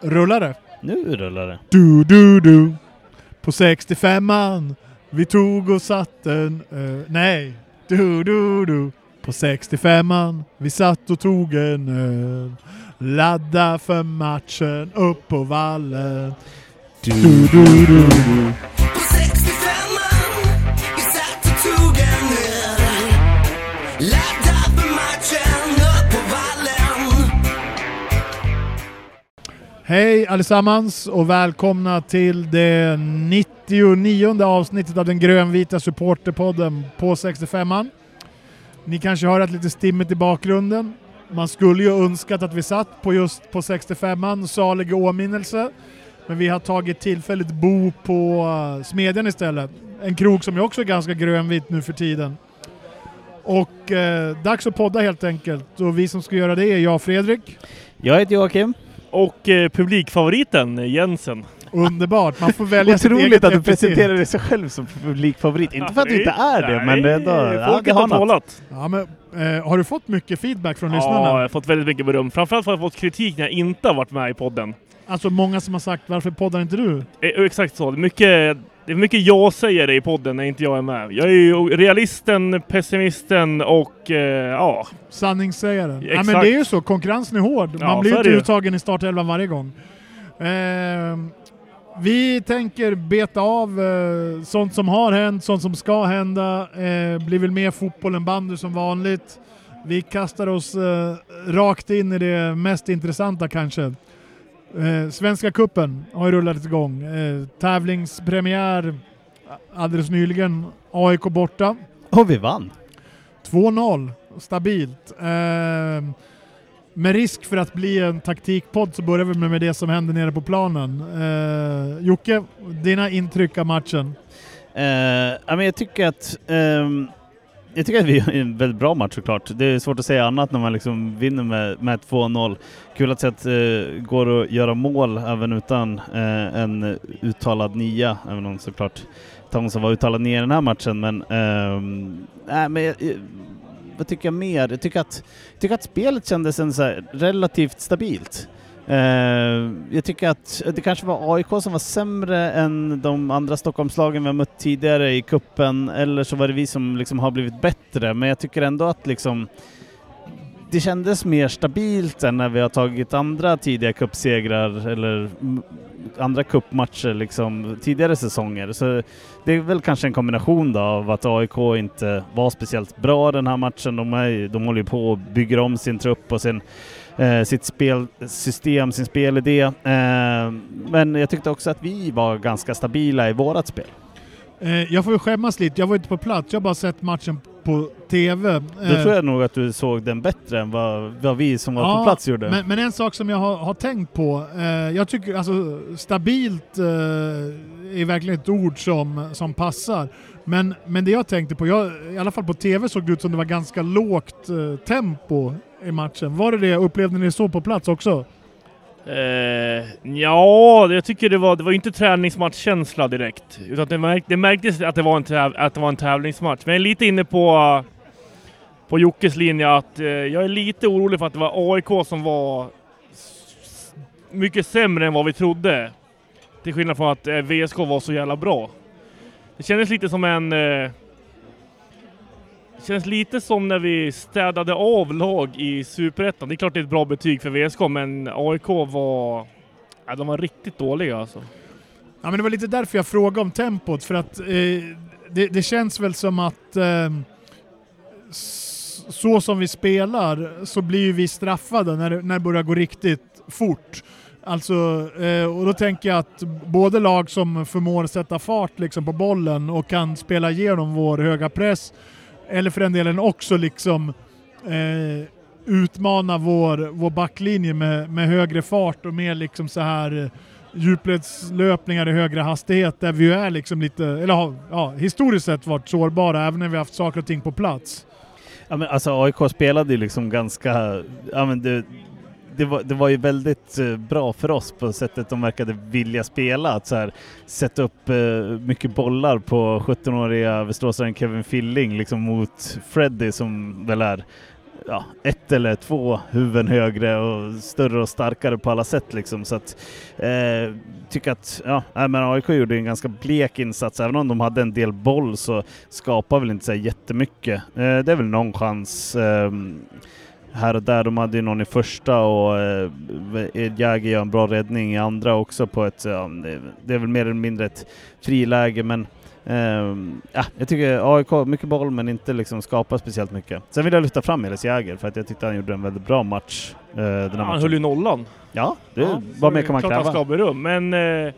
Rullar det? Nu rullar det. Du, du, du. På 65an. Vi tog och satt en... Uh, nej. Du, du, du. På 65an. Vi satt och tog en öl. Ladda för matchen upp på vallen. Du, du, du, du. Hej allesammans och välkomna till det 99 avsnittet av den grönvita supporterpodden på 65an. Ni kanske hör ett lite stimmet i bakgrunden. Man skulle ju önskat att vi satt på just på 65an, salig åminnelse. Men vi har tagit tillfälligt bo på eh, Smedjan istället. En krog som ju också är ganska grönvit nu för tiden. Och eh, dags att podda helt enkelt. Och vi som ska göra det är jag Fredrik. Jag heter Joakim. Och eh, publikfavoriten Jensen. Underbart, man får välja sitt Otroligt eget att du epitet. presenterar dig själv som publikfavorit. Inte för att du inte är det, men det är ändå... ja, Folket har har något. talat. Ja, men, eh, har du fått mycket feedback från Ja, lyssnarna? jag har fått väldigt mycket beröm. Framförallt har jag fått kritik när jag inte har varit med i podden. Alltså många som har sagt varför poddar inte du? Eh, exakt så. Mycket, det är mycket jag säger i podden när inte jag är med. Jag är ju realisten, pessimisten och eh, ja, Sanningssägaren. Ja, men det är ju så, konkurrensen är hård. Man Ja, blir ju inte uttagen i startelvan varje gång. Ehm, vi tänker beta av eh, sånt som har hänt, sånt som ska hända. Eh, blir väl mer fotboll än bandy som vanligt. Vi kastar oss eh, rakt in i det mest intressanta kanske. Eh, Svenska kuppen har ju rullat igång. Eh, tävlingspremiär alldeles nyligen. AIK borta. Och vi vann. 2-0, stabilt. Eh, med risk för att bli en taktikpodd så börjar vi med det som händer nere på planen. Eh, Jocke, dina intryck av matchen? Eh, jag tycker att ehm, jag tycker att vi gör en väldigt bra match såklart. Det är svårt att säga annat när man liksom vinner med, med 2-0. Kul att se att det går att göra mål även utan eh, en uttalad nia, även om såklart Townsend var uttalad nia i den här matchen. Men, eh, nej, men jag, vad tycker jag mer? Jag tycker att, jag tycker att spelet kändes en så här relativt stabilt. Eh, jag tycker att det kanske var AIK som var sämre än de andra Stockholmslagen vi har mött tidigare i kuppen eller så var det vi som liksom har blivit bättre. Men jag tycker ändå att liksom det kändes mer stabilt än när vi har tagit andra tidiga cupsegrar eller andra cupmatcher liksom tidigare säsonger. Så det är väl kanske en kombination då av att AIK inte var speciellt bra den här matchen. De, är, de håller ju på och bygger om sin trupp och sen eh, sitt spelsystem, sin spelidé. Eh, men jag tyckte också att vi var ganska stabila i vårat spel. Eh, jag får ju skämmas lite, jag var inte på plats, jag har bara sett matchen på TV. Då Eh, tror jag nog att du såg den bättre än vad, vad vi som var Ja, på plats gjorde. Men, men en sak som jag har, har tänkt på, eh, jag tycker alltså stabilt eh, är verkligen ett ord som, som passar. Men, men det jag tänkte på, jag, i alla fall på TV såg det ut som det var ganska lågt eh, tempo i matchen. Var det det? Upplevde ni så på plats också? Eh, ja, jag tycker det var, det var ju inte träningsmatchkänsla direkt. Utan det, märk, det märktes att det, var en täv, att det var en tävlingsmatch. Men jag är lite inne på, på Jockes linje att eh, jag är lite orolig för att det var AIK som var mycket sämre än vad vi trodde. Till skillnad från att eh, VSK var så jävla bra. Det kändes lite som en... Eh, det känns lite som när vi städade av lag i Superettan. Det är klart det är ett bra betyg för VSK, men AIK var... Ja, de var riktigt dåliga alltså. Ja, men det var lite därför jag frågade om tempot, för att eh, det, det känns väl som att eh, så som vi spelar så blir ju vi straffade när, det- när det börjar gå riktigt fort. Alltså, eh, och då tänker jag att både lag som förmår sätta fart liksom på bollen och kan spela igenom vår höga press, eller för den delen också liksom eh, utmana vår, vår backlinje med, med högre fart och mer liksom så här eh, djupledslöpningar i högre hastighet där vi ju är liksom lite, eller har ja, historiskt sett varit sårbara även när vi haft saker och ting på plats. Ja, men alltså AIK spelade ju liksom ganska, ja men det, det, var, det var ju väldigt eh, bra för oss på sättet de verkade vilja spela. Att så här, sätta upp eh, mycket bollar på 17-åriga västeråsaren Kevin Filling liksom mot Freddy som väl är ja, ett eller två huvuden högre och större och starkare på alla sätt liksom. Så att, eh, tycker att, ja, men AIK gjorde en ganska blek insats. Även om de hade en del boll så skapar väl inte så jättemycket. Eh, det är väl någon chans Eh, här och där. De hade ju någon i första och eh, Jäger gör en bra räddning i andra också på ett, ja, det, är väl mer eller mindre ett friläge men ehm, ja, jag tycker AIK, mycket boll men inte liksom skapar speciellt mycket. Sen vill jag lyfta fram Elis Jäger för att jag tyckte han gjorde en väldigt bra match. eh, den här Han matchen. höll ju nollan. Ja, det, Ja, vad mer kan man klart han kräva? ska beröm, men eh,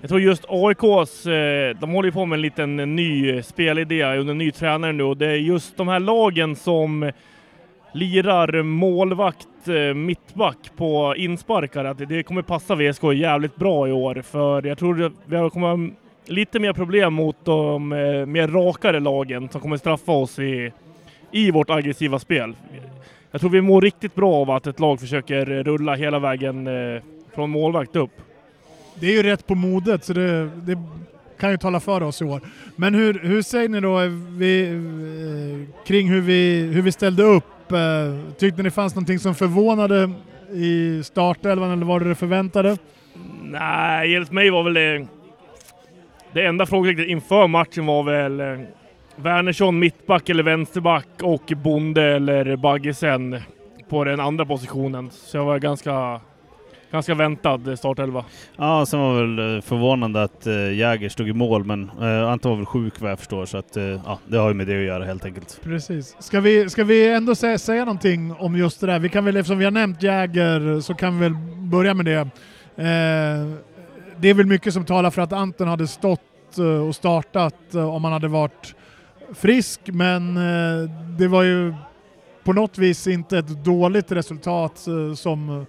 jag tror just AIKs, eh, de håller ju på med en liten ny spelidé under ny tränare nu och det är just de här lagen som lirar målvakt, eh, mittback på insparkar, att det kommer passa VSK jävligt bra i år. För jag tror vi kommer ha lite mer problem mot de eh, mer rakare lagen som kommer straffa oss i, i vårt aggressiva spel. Jag tror vi mår riktigt bra av att ett lag försöker rulla hela vägen eh, från målvakt upp. Det är ju rätt på modet så det, det kan ju tala för oss i år. Men hur, hur säger ni då vi, kring hur vi, hur vi ställde upp? Eh, tyckte ni det fanns någonting som förvånade i startelvan eller var det det förväntade? Nej, enligt mig var väl det... Det enda frågetecknet inför matchen var väl eh, Wernersson mittback eller vänsterback och Bonde eller Baggesen på den andra positionen. Så jag var ganska, ganska väntad startelva. Ja, sen var väl eh, förvånande att uh, Jäger stod i mål, men uh, Anton var väl sjuk vad jag förstår, så att, eh, ja, det har ju med det att göra helt enkelt. Precis. Ska vi, ska vi ändå säga, säga någonting om just det där? Vi kan väl, eftersom vi har nämnt Jäger, så kan vi väl börja med det. Eh, det är väl mycket som talar för att Anton hade stått eh, och startat eh, om han hade varit frisk, men eh, det var ju på något vis inte ett dåligt resultat eh, som,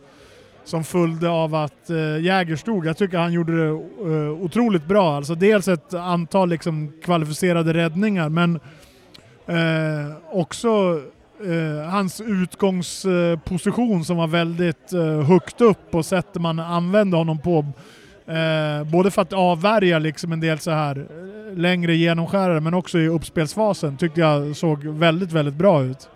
som följde av att eh, Jäger stod. Jag tycker han gjorde det eh, otroligt bra. Alltså dels ett antal liksom kvalificerade räddningar, men Eh, också eh, hans utgångsposition som var väldigt eh, högt upp och sättet man använde honom på. Eh, både för att avvärja liksom en del så här eh, längre genomskärare men också i uppspelsfasen tyckte jag såg väldigt, väldigt bra ut.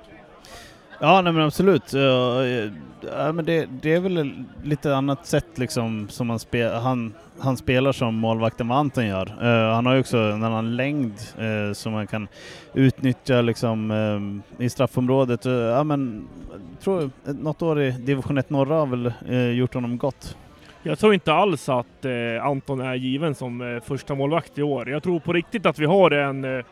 Ja, nej men absolut. Eh, eh, ja, men det, det är väl lite annat sätt liksom som han, spe, han, han spelar som målvakten vad Anton gör. Uh, han har ju också en annan längd uh, som man kan utnyttja liksom uh, i straffområdet. Uh, ja, men, jag tror något år i division 1 norra har väl gjort honom gott. Jag tror inte alls att Anton är given som första målvakt i år. Jag tror på riktigt att vi har en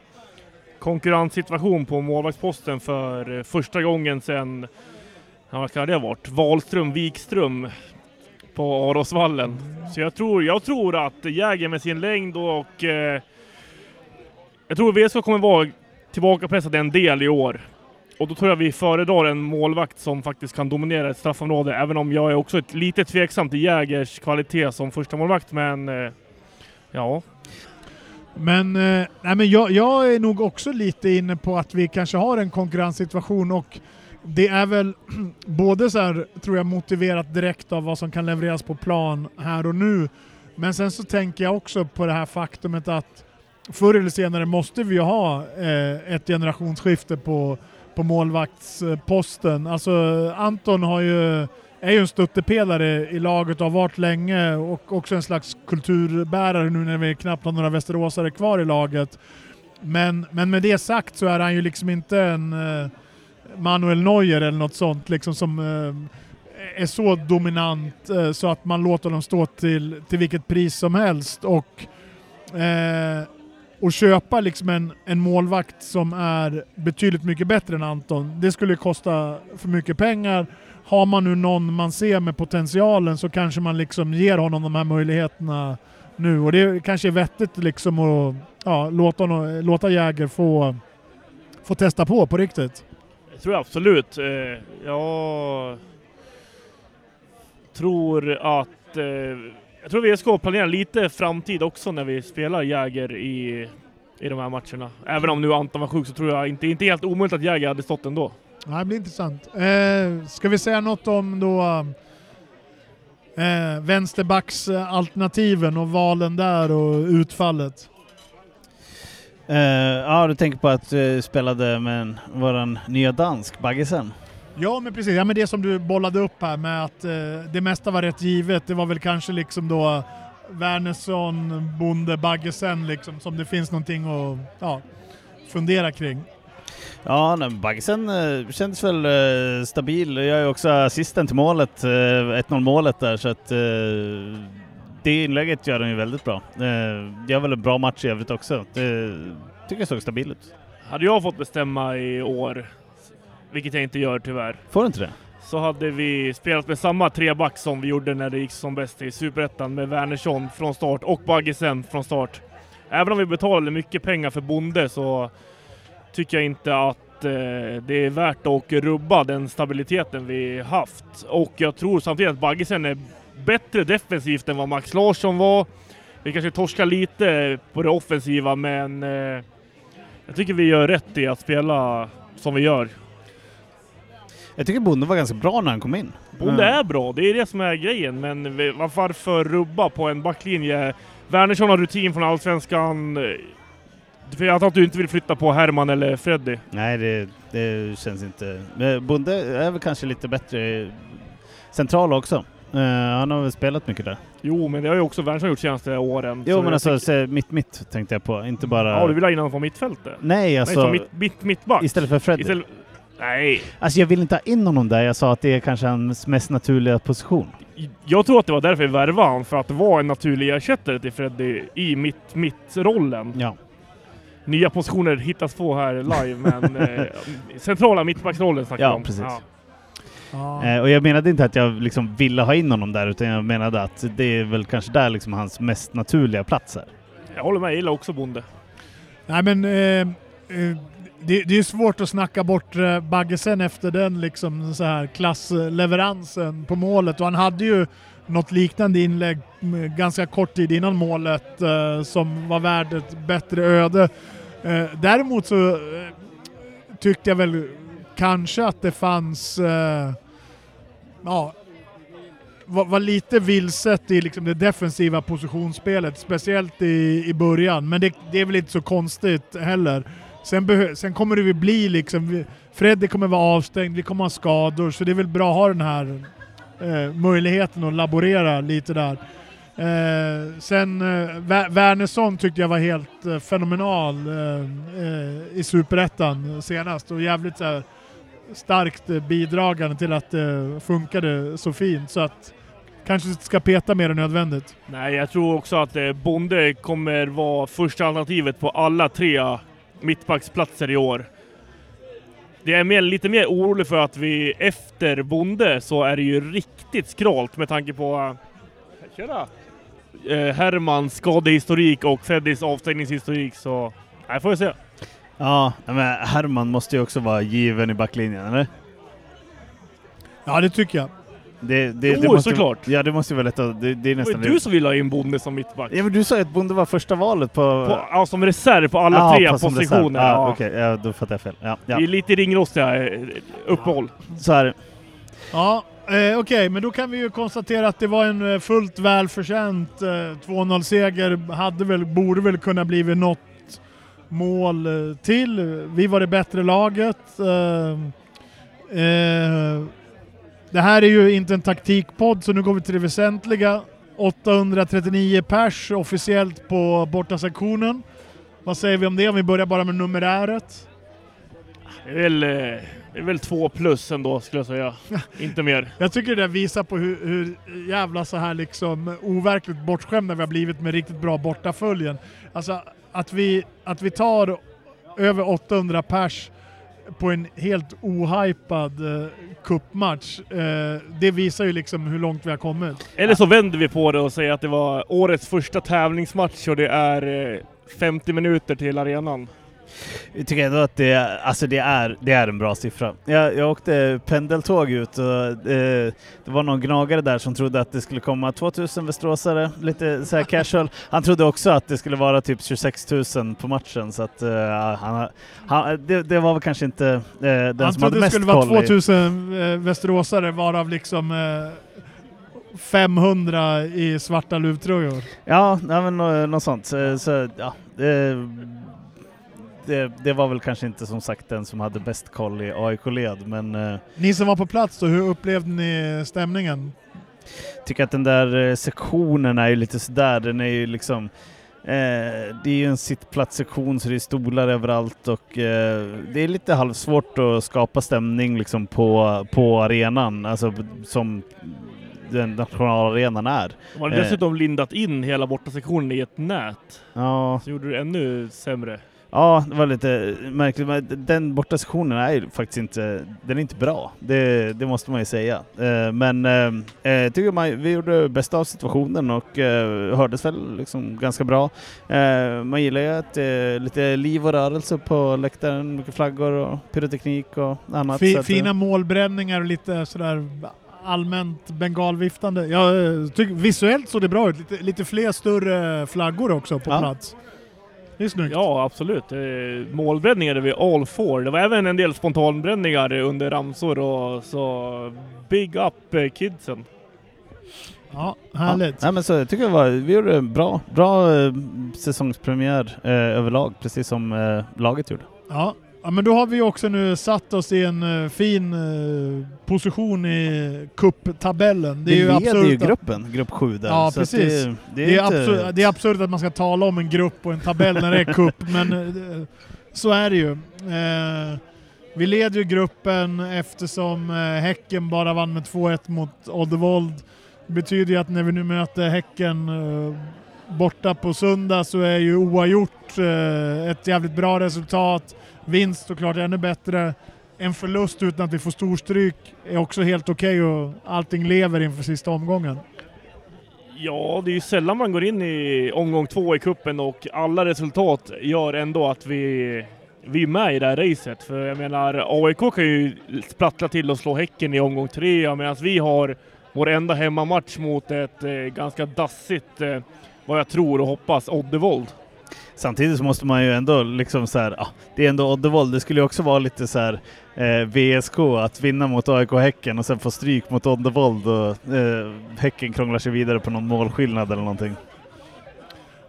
konkurrenssituation på målvaktsposten för eh, första gången sedan, ja, vad kan det ha varit, Wahlström, Wikström på Arosvallen. Så jag tror, jag tror att Jäger med sin längd och eh, jag tror VSK kommer vara tillbakapressade en del i år. Och då tror jag vi föredrar en målvakt som faktiskt kan dominera ett straffområde, även om jag är också ett lite tveksam till Jägers kvalitet som första målvakt men eh, ja. Men, eh, nej, men jag, jag är nog också lite inne på att vi kanske har en konkurrenssituation och det är väl både så här, tror jag, motiverat direkt av vad som kan levereras på plan här och nu. Men sen så tänker jag också på det här faktumet att förr eller senare måste vi ju ha eh, ett generationsskifte på, på målvaktsposten. Alltså Anton har ju, är ju en stöttepelare i laget och har varit länge och också en slags kulturbärare nu när vi knappt har några västeråsare kvar i laget. Men, men med det sagt så är han ju liksom inte en eh, Manuel Neuer eller något sånt liksom som eh, är så dominant eh, så att man låter dem stå till, till vilket pris som helst. Och, eh, och köpa liksom en, en målvakt som är betydligt mycket bättre än Anton, det skulle kosta för mycket pengar. Har man nu någon man ser med potentialen så kanske man liksom ger honom de här möjligheterna nu. Och det kanske är vettigt liksom att ja, låta, honom, låta Jäger få, få testa på på riktigt. Det tror jag absolut. Eh, jag tror att... Eh, Eh, jag tror VSK planerar lite framtid också när vi spelar Jäger i, i de här matcherna. Även om nu Anton var sjuk så tror jag inte, inte helt omöjligt att Jäger hade stått ändå. Ja, det blir intressant. Eh, ska vi säga något om då eh, vänsterbacksalternativen och valen där och utfallet? Eh, ja, du tänker på att du spelade med våran nya dansk, Baggesen. Ja men precis, ja, men det som du bollade upp här med att eh, det mesta var rätt givet, det var väl kanske liksom då Wernersson, Bonde, Baggesen liksom, som det finns någonting att ja, fundera kring. Ja, Baggesen eh, kändes väl eh, stabil. Jag är också assisten till målet, eh, 1-0 målet där, så att eh, det inlägget gör han ju väldigt bra. Eh, gör väl en bra match i övrigt också. Det tycker jag såg stabil ut. Hade jag fått bestämma i år, vilket jag inte gör tyvärr, Får du inte det? så hade vi spelat med samma treback som vi gjorde när det gick som bäst i Superettan med Wernersson från start och Baggesen från start. Även om vi betalade mycket pengar för Bonde så tycker jag inte att eh, det är värt att rubba den stabiliteten vi haft. Och jag tror samtidigt att Baggesen är bättre defensivt än vad Max Larsson var. Vi kanske torskar lite på det offensiva men eh, jag tycker vi gör rätt i att spela som vi gör. Jag tycker Bonde var ganska bra när han kom in. Bonde Mm. är bra, det är det som är grejen. Men varför rubba på en backlinje? Wernersson har rutin från Allsvenskan. För jag antar att du inte vill flytta på Herman eller Freddy. Nej, det, det känns inte... Men Bonde är väl kanske lite bättre central också. Eh, han har väl spelat mycket där. Jo, men det har ju också Wernersson gjort senaste åren. Jo, men alltså tycker- se, mitt mitt tänkte jag på, inte bara... Ja, du vill ha in honom på mittfältet? Nej, alltså... Nej, som mitt, mitt, mittback? Istället för Freddy. Istället... Nej. Alltså jag vill inte ha in honom där, jag sa att det är kanske hans mest naturliga position. Jag tror att det var därför vi värvade honom, för att vara en naturlig ersättare till Freddy i mitt, mitt-rollen. Ja. Nya positioner hittas på här live, men eh, centrala mittbacksrollen snackar Ja, om. precis. Ja. Eh, och jag menade inte att jag liksom ville ha in honom där, utan jag menade att det är väl kanske där liksom hans mest naturliga plats är. Jag håller med, jag gillar också Bonde. Nej men eh, eh, det, det är svårt att snacka bort eh, Baggesen efter den liksom så här klassleveransen på målet och han hade ju något liknande inlägg mm, ganska kort tid innan målet eh, som var värd ett bättre öde. Eh, däremot så eh, tyckte jag väl kanske att det fanns eh, ja, var, var lite vilset i liksom det defensiva positionsspelet, speciellt i, i början. Men det, det är väl inte så konstigt heller. Sen, sen kommer det väl bli liksom, Freddy kommer vara avstängd, vi kommer ha skador, så det är väl bra att ha den här eh, möjligheten att laborera lite där. Eh, sen eh, Wernersson tyckte jag var helt eh, fenomenal eh, eh, i Superettan senast och jävligt så här, starkt eh, bidragande till att det funkade så fint. Så att kanske inte ska peta mer än nödvändigt. Nej, jag tror också att eh, Bonde kommer vara första alternativet på alla tre mittbacksplatser i år. Det är mer, lite mer orolig för att vi efter Bonde så är det ju riktigt skralt med tanke på Tjena! Eh, Hermans skadehistorik och Freddys avstängningshistorik så... Nej, får vi se. Ja, men Herman måste ju också vara given i backlinjen, eller? Ja, det tycker jag. Det, det, Jo, det måste, såklart. Ja, det måste ju vara lätt att... Det, det är Det var nästan... ju du som ville ha in Bonde som mittback. Ja, men du sa ju att Bonde var första valet på... På, ja, som reserv på alla Ja, tre på- positioner. Ja, Ja. Okej, ja, då fattar jag fel. Ja, ja. Vi är lite ringrostiga eh, uppehåll. Så här. Ja, eh, okej, men då kan vi ju konstatera att det var en eh, fullt välförtjänt eh, 2-0-seger. Hade väl, borde väl kunna blivit något mål eh, till. Vi var det bättre laget. Eh, eh, det här är ju inte en taktikpodd, så nu går vi till det väsentliga. 839 pers officiellt på bortasektionen. Vad säger vi om det om vi börjar bara med numeräret? Det är väl, eh, det är väl två plus ändå skulle jag säga. Inte mer. Jag tycker det där visar på hur, hur jävla så här liksom overkligt bortskämda vi har blivit med riktigt bra bortaföljen. Alltså att vi, att vi tar över 800 pers på en helt ohypad kuppmatch. cupmatch, eh, det visar ju liksom hur långt vi har kommit. Eller så vänder vi på det och säger att det var årets första tävlingsmatch och det är eh, 50 minuter till arenan. Jag tycker ändå att det, är- alltså det, är, det är en bra siffra. Jag, jag åkte pendeltåg ut och eh, det var någon gnagare där som trodde att det skulle komma 2000 västeråsare, lite så här casual. Han trodde också att det skulle vara typ 26 000 på matchen så att eh, han, han, det, det var väl kanske inte eh, den Han som hade trodde det mest skulle vara koll. i- 2000 eh, västeråsare varav liksom eh, 500 i svarta luvtröjor. Ja, nej, men nå- något sånt. Så, så, ja, det, det var väl kanske inte som sagt den som hade bäst koll i AIK-led, men eh, Ni som var på plats då, hur upplevde ni stämningen? tycker att den där eh, sektionen är ju lite sådär, den är ju liksom eh, det är ju en sittplatssektion så det är stolar överallt och eh, det är lite halvsvårt att skapa stämning liksom på, på arenan, alltså som den nationalarenan är. De hade Eh. dessutom lindat in hela bortasektionen i ett nät. Ja, Så gjorde det ännu sämre. Ja, det var lite märkligt, men den borta sektionen är ju faktiskt inte, den är inte bra. Det, det måste man ju säga. Eh, men eh, eh, tycker man, vi gjorde bästa av situationen och hördes väl liksom ganska bra. Man gillar ju att det är lite liv och rörelse på läktaren, mycket flaggor och pyroteknik och annat. Eh, fina målbränningar och lite sådär allmänt bengalviftande. Jag tycker visuellt såg det bra ut. Lite, lite fler större flaggor också på Ja. plats. Det är snyggt. Ja, absolut. Eh, Målbränningar är vi all for. Det var även en del spontanbränningar under ramsor och så big up eh, kidsen. Ja, Ja, härligt. nej, men så jag tycker det var, vi gjorde en bra, bra eh, säsongspremiär eh, överlag, precis som eh, laget gjorde. Ja. Ja, men då har vi också nu satt oss i en eh, fin eh, position i cuptabellen. Det är ju vi leder absurt. ju gruppen, grupp 7 där. Ja, precis. Det, det är Det är, inte, absurt, det är absurt att man ska tala om en grupp och en tabell när det är cup, men eh, så är det ju. Vi leder ju gruppen eftersom eh, Häcken bara vann med 2-1 mot Oddevold. Det betyder ju att när vi nu möter Häcken borta på söndag så är ju oavgjort ett jävligt bra resultat. Vinst såklart ännu bättre. En förlust utan att vi får storstryk är också helt okej och allting lever inför sista omgången. Ja, det är ju sällan man går in i omgång två i kuppen och alla resultat gör ändå att vi, vi är med i det här racet. För jag menar, AIK kan ju sprattla till och slå Häcken i omgång tre medan vi har vår enda hemmamatch mot ett eh, ganska dassigt, eh, vad jag tror och hoppas, Oddevold. Samtidigt så måste man ju ändå liksom så här, ah, det är ändå Oddevold, det skulle ju också vara lite så här eh, VSK att vinna mot AIK Häcken och sen få stryk mot Oddevold och eh, Häcken krånglar sig vidare på någon målskillnad eller någonting.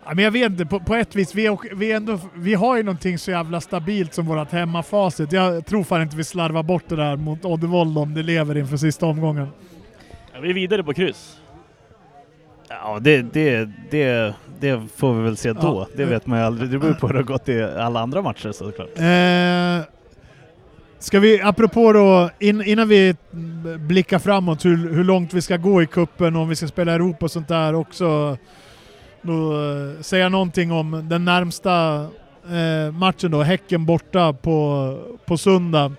Ja, men jag vet inte, på, på ett vis, vi, är, vi, är ändå, vi har ju någonting så jävla stabilt som vårt hemmafacit. Jag tror fan inte vi slarvar bort det där mot Oddevold om det lever inför sista omgången. Ja, vi är vidare på kryss. Ja, det, det, det, det får vi väl se då. Ja. Det vet man ju aldrig. Det beror på hur det har gått i alla andra matcher såklart. Eh, ska vi, apropå då, in, innan vi blickar framåt hur, hur långt vi ska gå i kuppen och om vi ska spela Europa och sånt där också, då eh, säga någonting om den närmsta eh, matchen då, Häcken borta på, på söndag.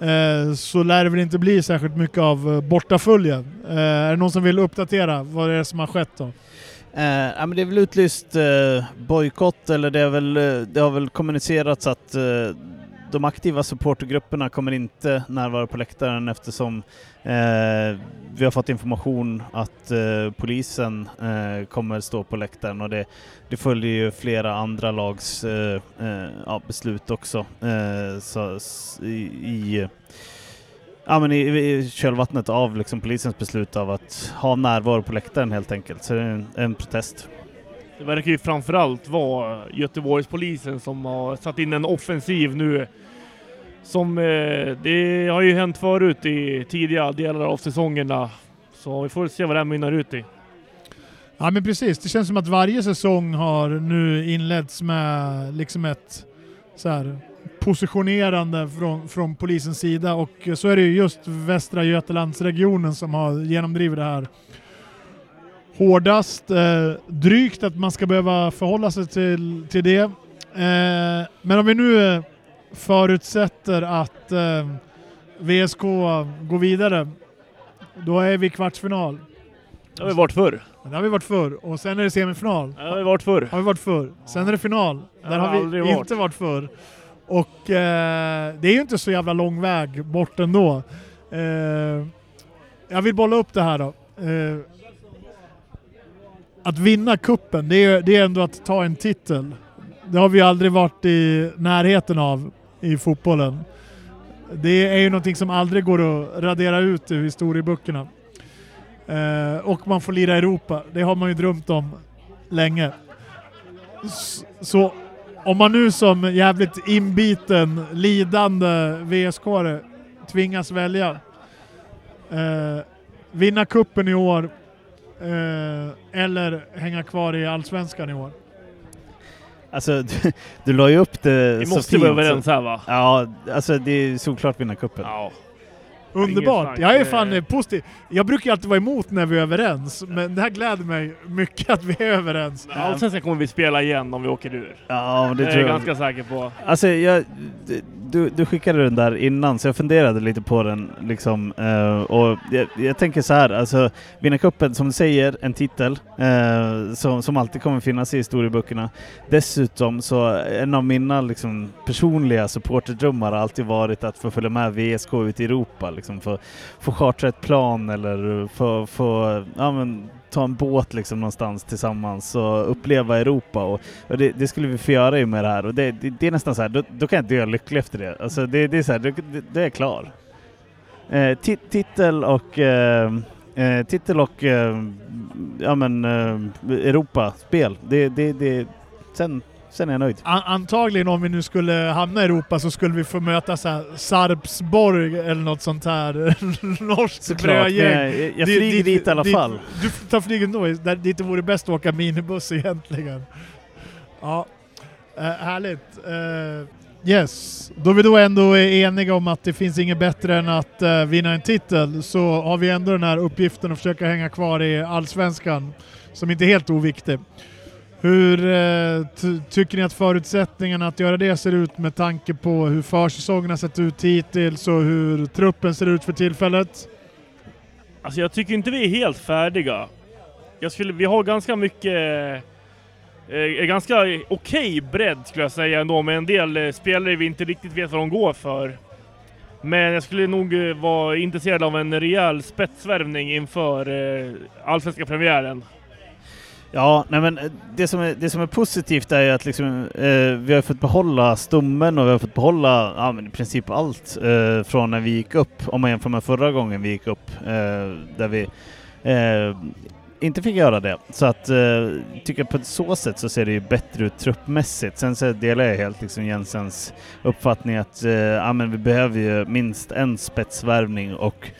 Eh, så lär det väl inte bli särskilt mycket av eh, bortafölje. Eh, är det någon som vill uppdatera vad det är som har skett då? Eh, ja, men det är väl utlyst eh, bojkott eller det, är väl, eh, det har väl kommunicerats att eh, de aktiva supportergrupperna kommer inte närvara på läktaren eftersom eh, vi har fått information att eh, polisen eh, kommer stå på läktaren och det, det följer ju flera andra lags eh, eh, ja, beslut också. Eh, så, i, i, Ja men i, i kölvattnet av liksom polisens beslut av att ha närvaro på läktaren helt enkelt. Så det är en, en protest. Det verkar ju framförallt vara Göteborgspolisen som har satt in en offensiv nu. Som eh, det har ju hänt förut i tidiga delar av säsongerna. Så vi får se vad det här mynnar ut i. Ja men precis, det känns som att varje säsong har nu inletts med liksom ett så här, positionerande från, från polisens sida och så är det ju just Västra Götalandsregionen som har genomdrivit det här hårdast. Eh, drygt att man ska behöva förhålla sig till, till det. Eh, men om vi nu eh, förutsätter att eh, VSK går vidare, då är vi i kvartsfinal. Det har vi varit förr. Det har vi varit förr. Och sen är det semifinal. Det har vi varit förr. Har vi varit förr. Sen är det final. Där har har vi varit. inte varit förr. Och eh, det är ju inte så jävla lång väg bort ändå. Eh, jag vill bolla upp det här då. Eh, att vinna kuppen, det är, det är ändå att ta en titel. Det har vi aldrig varit i närheten av i fotbollen. Det är ju någonting som aldrig går att radera ut ur historieböckerna. Eh, och man får lira Europa. Det har man ju drömt om länge. S- Så om man nu som jävligt inbiten, lidande vsk tvingas välja. Eh, vinna kuppen i år eh, eller hänga kvar i Allsvenskan i år. Alltså, du, du la ju upp det Vi så måste fint. vara överens här va? Ja, alltså det är såklart vinna cupen. Ja. Underbart! Jag är fan eh, positiv. Jag brukar ju alltid vara emot när vi är överens, men det här gläder mig mycket att vi är överens. Allsvenskan kommer vi spela igen om vi åker ur. Ja, det Det är tror jag jag. ganska säker på. Alltså, jag, du, du skickade den där innan, så jag funderade lite på den. Liksom, eh, och jag, jag tänker så här, alltså, vinna cupen, som du säger, en titel eh, som, som alltid kommer finnas i historieböckerna. Dessutom så en av mina liksom, personliga supporterdrömmar har alltid varit att få följa med VSK ut i Europa. Liksom, få, få chartra ett plan eller få, få ja, men, ta en båt liksom, någonstans tillsammans och uppleva Europa. Och, och det, det skulle vi få göra ju med det här och det, det, det är nästan så här, då, då kan jag dö lycklig efter det. Alltså det, det är så här, det, det, är klar. Eh, tit titel och eh, eh, titel och eh, ja men eh, Europaspel. Det, det, det, sen, sen är jag nöjd. An- antagligen om vi nu skulle hamna i Europa så skulle vi få möta så Sarpsborg eller något sånt här norskt brödgäng. jag, jag flyger dit i alla dit- fall. Du tar flyget ändå, där, dit det vore bäst att åka minibuss egentligen. Ja, eh, härligt. Eh, yes, då vi då ändå är eniga om att det finns inget bättre än att eh, vinna en titel så har vi ändå den här uppgiften att försöka hänga kvar i Allsvenskan som inte är helt oviktig. Hur eh, tycker ni att förutsättningarna att göra det ser ut med tanke på hur försäsongen har sett ut hittills och hur truppen ser ut för tillfället? Alltså jag tycker inte vi är helt färdiga. Jag skulle, vi har ganska mycket, eh, eh ganska okej bredd skulle jag säga ändå, med en del eh, spelare vi inte riktigt vet vad de går för. Men jag skulle nog eh, vara intresserad av en rejäl spetsvärvning inför eh, allsvenska premiären. Ja, nej men eh, det som är, det som är positivt är ju att liksom, eh, vi har fått behålla stommen och vi har fått behålla ja, men i princip allt eh, från när vi gick upp, om man jämför med förra gången vi gick upp, eh, där vi eh, inte fick göra det. Så att, eh, tycker jag på så sätt så ser det ju bättre ut truppmässigt. Sen så delar jag helt liksom Jensens uppfattning att eh, ja, men vi behöver ju minst en spetsvärvning och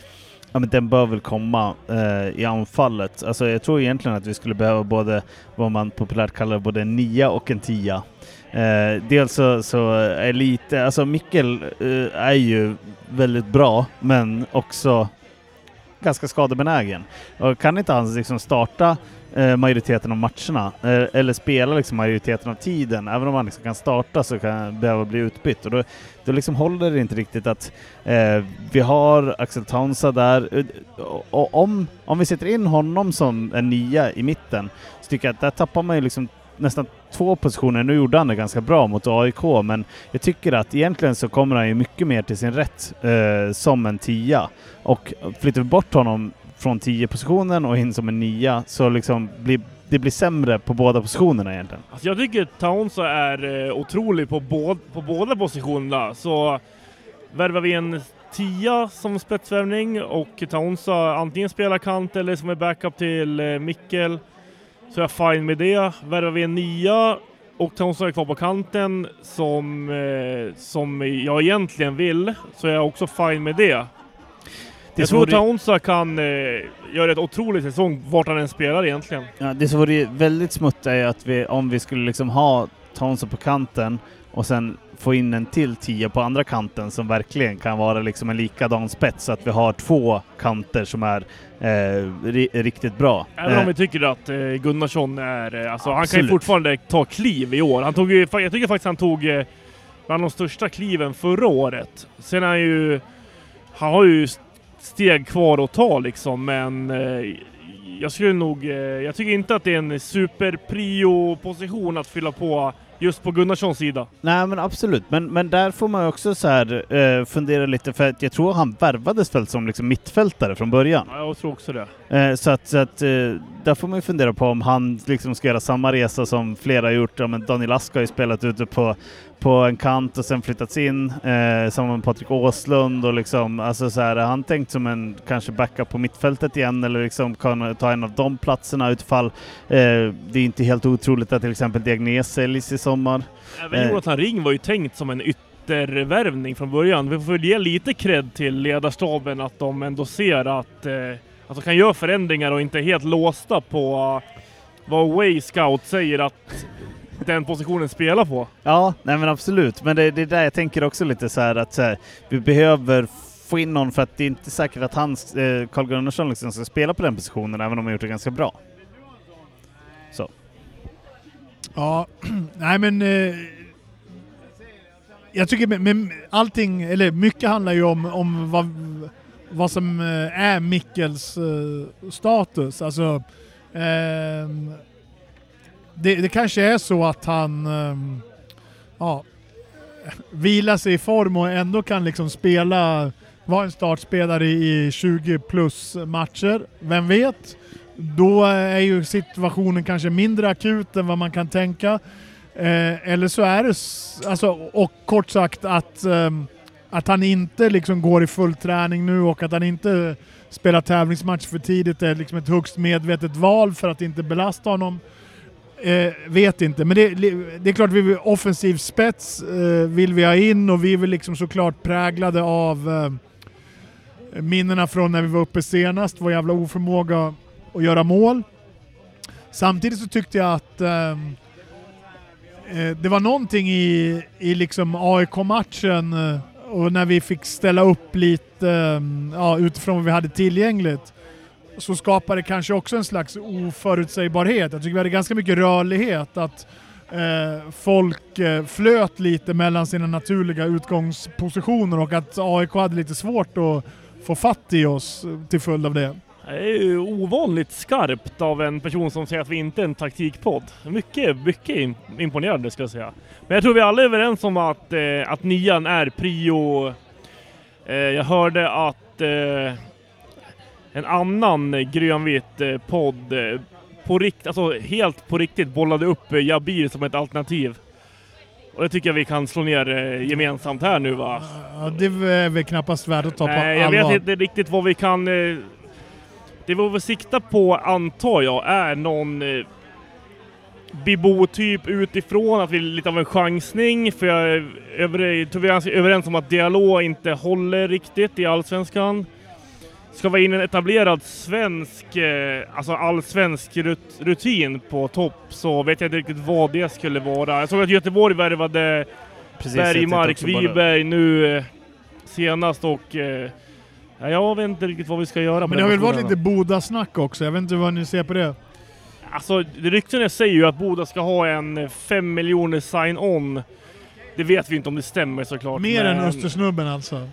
Ja men den bör väl komma eh, i anfallet. Alltså jag tror egentligen att vi skulle behöva både vad man populärt kallar både en nia och en tia. Eh, dels så, så är lite, alltså Mikkel eh, är ju väldigt bra men också ganska skadebenägen. Och kan inte han liksom starta Eh, majoriteten av matcherna eh, eller spela liksom majoriteten av tiden, även om han liksom kan starta så kan han behöva bli utbytt. Och då, då liksom håller det inte riktigt att eh, vi har Axel Townsa där. Eh, och, och om, om vi sätter in honom som en nia i mitten så tycker jag att där tappar man ju liksom nästan två positioner. Nu gjorde han det ganska bra mot AIK, men jag tycker att egentligen så kommer han ju mycket mer till sin rätt eh, som en tia. Och flyttar vi bort honom från tio positionen och in som en nia så liksom blir det blir sämre på båda positionerna egentligen. Alltså jag tycker Townsa är eh, otrolig på, båd, på båda positionerna. Så värvar vi en tia som spetsvärvning och Townsa antingen spelar kant eller som är backup till eh, Mikkel så är jag fine med det. Värvar vi en nia och Townsa är kvar på kanten som, eh, som jag egentligen vill så är jag också fine med det. Det jag tror vore- Townsa kan eh, göra ett otroligt säsong vart han än spelar egentligen. Ja, det som vore väldigt smutt är att vi, om vi skulle liksom ha Townsend på kanten och sen få in en till 10 på andra kanten som verkligen kan vara liksom en likadan spets, så att vi har två kanter som är eh, ri riktigt bra. Även Eh, om vi tycker att eh, Gunnarsson är... Eh, alltså han kan ju fortfarande ta kliv i år. Han tog ju, jag tycker faktiskt han tog eh, bland de största kliven förra året. Sen är han ju... Han har ju steg kvar att ta liksom, men... Eh, jag skulle nog... Eh, jag tycker inte att det är en super-prio-position att fylla på just på Gunnarssons sida. Nej men absolut, men, men där får man också så här, eh, fundera lite för att jag tror han värvades väl som liksom mittfältare från början. Ja, jag tror också det. Eh, så att, så att eh, där får man ju fundera på om han liksom ska göra samma resa som flera har gjort. Ja, men Daniel Ask har ju spelat ute på, på en kant och sen flyttats in, eh, som med Patrik Åslund och liksom, alltså så här, han tänkt som en kanske backup på mittfältet igen eller liksom kan ta en av de platserna utifall eh, det är inte helt otroligt att till exempel Diagnes säljs i sommar. Även Eh. Jonathan Ring var ju tänkt som en yttervärvning från början. Vi får väl ge lite cred till ledarstaben att de ändå ser att, eh, att de kan göra förändringar och inte är helt låsta på eh, vad Way Scout säger att den positionen spelar på. Ja, nej men absolut. Men det, det är där jag tänker också lite så här att så här, vi behöver få in någon för att det är inte säkert att han, eh, Carl Gunnarsson liksom ska spela på den positionen även om han har gjort det ganska bra. Så. Ja, nej men... Eh, jag tycker med, med allting, eller mycket handlar ju om, om vad, vad som eh, är Mickels eh, status. Alltså, ehm, det, det kanske är så att han ehm, ja, vilar sig i form och ändå kan liksom spela, vara en startspelare i 20 plus matcher. Vem vet? Då är ju situationen kanske mindre akut än vad man kan tänka. Eh, eller så är det, alltså, och kort sagt att, eh, att han inte liksom går i full träning nu och att han inte spelar tävlingsmatch för tidigt är liksom ett högst medvetet val för att inte belasta honom. Eh, vet inte, men det, det är klart vi vill offensiv spets eh, vill vi ha in och vi är väl liksom såklart präglade av eh, minnena från när vi var uppe senast, vår jävla oförmåga att göra mål. Samtidigt så tyckte jag att eh, eh det var någonting i, i liksom AIK-matchen eh, och när vi fick ställa upp lite eh, ja, utifrån vad vi hade tillgängligt så skapar det kanske också en slags oförutsägbarhet. Jag tycker vi hade ganska mycket rörlighet. Att eh, folk eh, flöt lite mellan sina naturliga utgångspositioner och att AIK hade lite svårt att få fatt i oss eh, till följd av det. Det är ju ovanligt skarpt av en person som säger att vi inte är en taktikpodd. Mycket, mycket imponerande ska jag säga. Men jag tror vi alla är överens om att, eh, att nian är prio. Eh, jag hörde att eh, en annan grönvit eh, podd eh, på rikt, alltså helt på riktigt bollade upp eh, Jabir som ett alternativ. Och det tycker jag vi kan slå ner eh, gemensamt här nu va? Ja, det är väl knappast värt att ta Nej, på jag allvar. vet inte riktigt vad vi kan... Eh, det vi vill sikta på, antar jag, är någon eh, Bibo-typ utifrån, att vi är lite av en chansning. För jag, över, jag tror vi är överens om att Diallo inte håller riktigt i Allsvenskan. Ska vi in en etablerad svensk, eh, alltså allsvensk rut, rutin på topp så vet jag inte riktigt vad det skulle vara. Jag såg att Göteborg värvade Precis, Bergmark, Wiberg nu eh, senast och eh, ja, jag vet inte riktigt vad vi ska göra. Men det har väl varit lite Boda-snack också, jag vet inte vad ni ser på det? Alltså ryktena säger ju att Boda ska ha en 5 miljoner sign-on. Det vet vi inte om det stämmer såklart. Mer men... än Östersnubben alltså?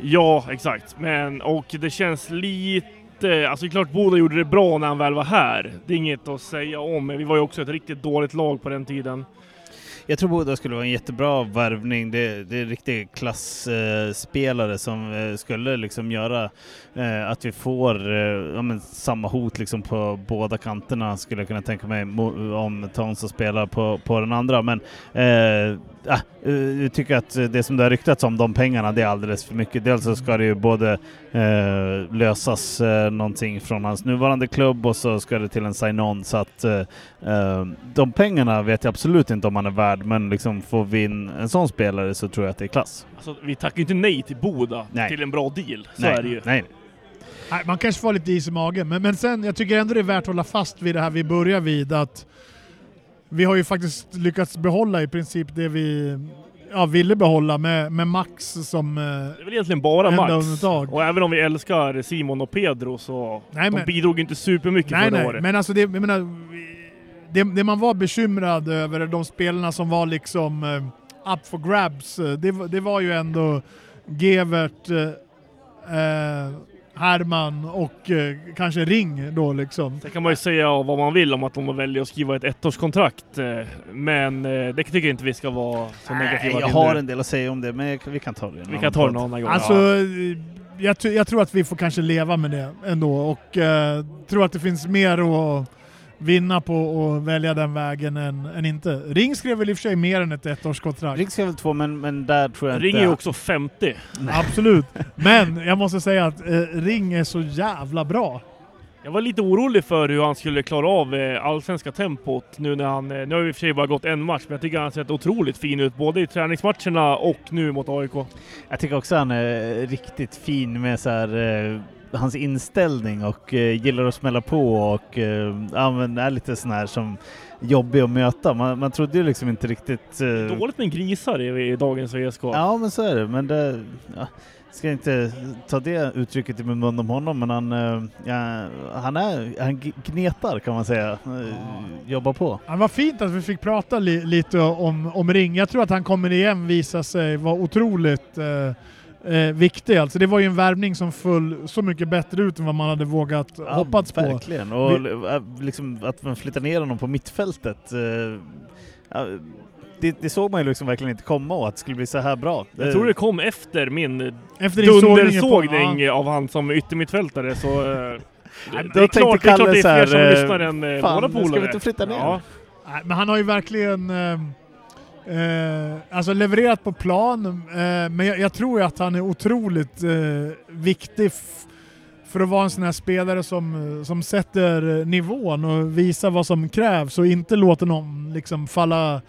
Ja, exakt. Men och det känns lite... Alltså det är klart Boda gjorde det bra när han väl var här. Det är inget att säga om, men vi var ju också ett riktigt dåligt lag på den tiden. Jag tror Boda skulle vara en jättebra värvning. Det, det är en riktig klassspelare eh, som eh, skulle liksom göra eh, att vi får eh, ja, men, samma hot liksom på båda kanterna skulle jag kunna tänka mig om Tonsson spelar på, på den andra. Men eh, eh, ah, eh, jag tycker att det som det har ryktats om, de pengarna, det är alldeles för mycket. Dels så ska det ju både eh, lösas eh, någonting från hans nuvarande klubb och så ska det till en sign-on så att eh, eh, de pengarna vet jag absolut inte om han är värd men liksom får vi in en sån spelare så tror jag att det är klass. Alltså vi tackar ju inte nej till Boda Nej. till en bra deal. Så nej, är det ju. Nej. Nej, man kanske får lite is i magen, men, men sen, jag tycker ändå det är värt att hålla fast vid det här vi börjar vid, att vi har ju faktiskt lyckats behålla i princip det vi ja, ville behålla med, med Max som... eh, Det är väl egentligen bara Max. undantag. Och även om vi älskar Simon och Pedro så Nej, de men- bidrog inte supermycket Nej, förra nej, året. men alltså det, jag menar, det, det man var bekymrad över, de spelarna som var liksom eh, up for grabs, eh, det, var- det var ju ändå Gevert, eh, Herman och eh, kanske Ring då liksom. Sen kan man ju säga vad man vill om att de väljer att skriva ett ettårskontrakt. eh, Men eh, det tycker jag inte vi ska vara så negativa Nej, jag till har en del att säga om det men jag- vi kan ta det Vi kan ta det någon annan gång. Alltså, eh, jag, jag tror att vi får kanske leva med det ändå och eh, tror att det finns mer att, vinna på att välja den vägen än, än inte. Ring skrev väl i och för sig mer än ett ettårskontrakt. Ring skrev väl två, men, men där tror jag Ring är inte... också 50. Absolut. Men jag måste säga att eh, Ring är så jävla bra. Jag var lite orolig för hur han skulle klara av eh, allsvenska tempot nu när han... Eh, nu har vi i och för sig bara gått en match, men jag tycker han har sett otroligt fin ut både i träningsmatcherna och nu mot AIK. Jag tycker också han är riktigt fin med så här, eh, hans inställning och eh, gillar att smälla på och eh, ja, men är lite sån här som jobbig att möta. Man, man trodde ju liksom inte riktigt... Eh, Dåligt med grisar i, i dagens VSK. ja men så är det, men det... Ja, ska inte ta det uttrycket i min mun om honom, men han, ja, han, är, han gnetar kan man säga. Eh, Jobbar på. Det var fint att vi fick prata li lite om, om Ring. Jag tror att han kommer igen visa sig vara otroligt eh, eh, viktig. Alltså det var ju en värvning som föll så mycket bättre ut än vad man hade vågat Ja, hoppats på. Verkligen. Och eh, liksom att man flyttar ner honom på mittfältet. eh, det, det såg man ju liksom verkligen inte komma och att det skulle bli så här bra. Jag tror det kom efter min Efter dundersågning ja. av han som yttermittfältare så... Eh, det, är tänkte klart, det är klart det är fler som eh, lyssnar än eh, fan, våra ska vi polare. inte flytta ner? Ja. Nej, Men han har ju verkligen eh, eh, alltså levererat på plan, eh, men jag, jag tror ju att han är otroligt eh, viktig för att vara en sån här spelare som, eh, som sätter eh, nivån och visar vad som krävs och inte låter någon liksom falla,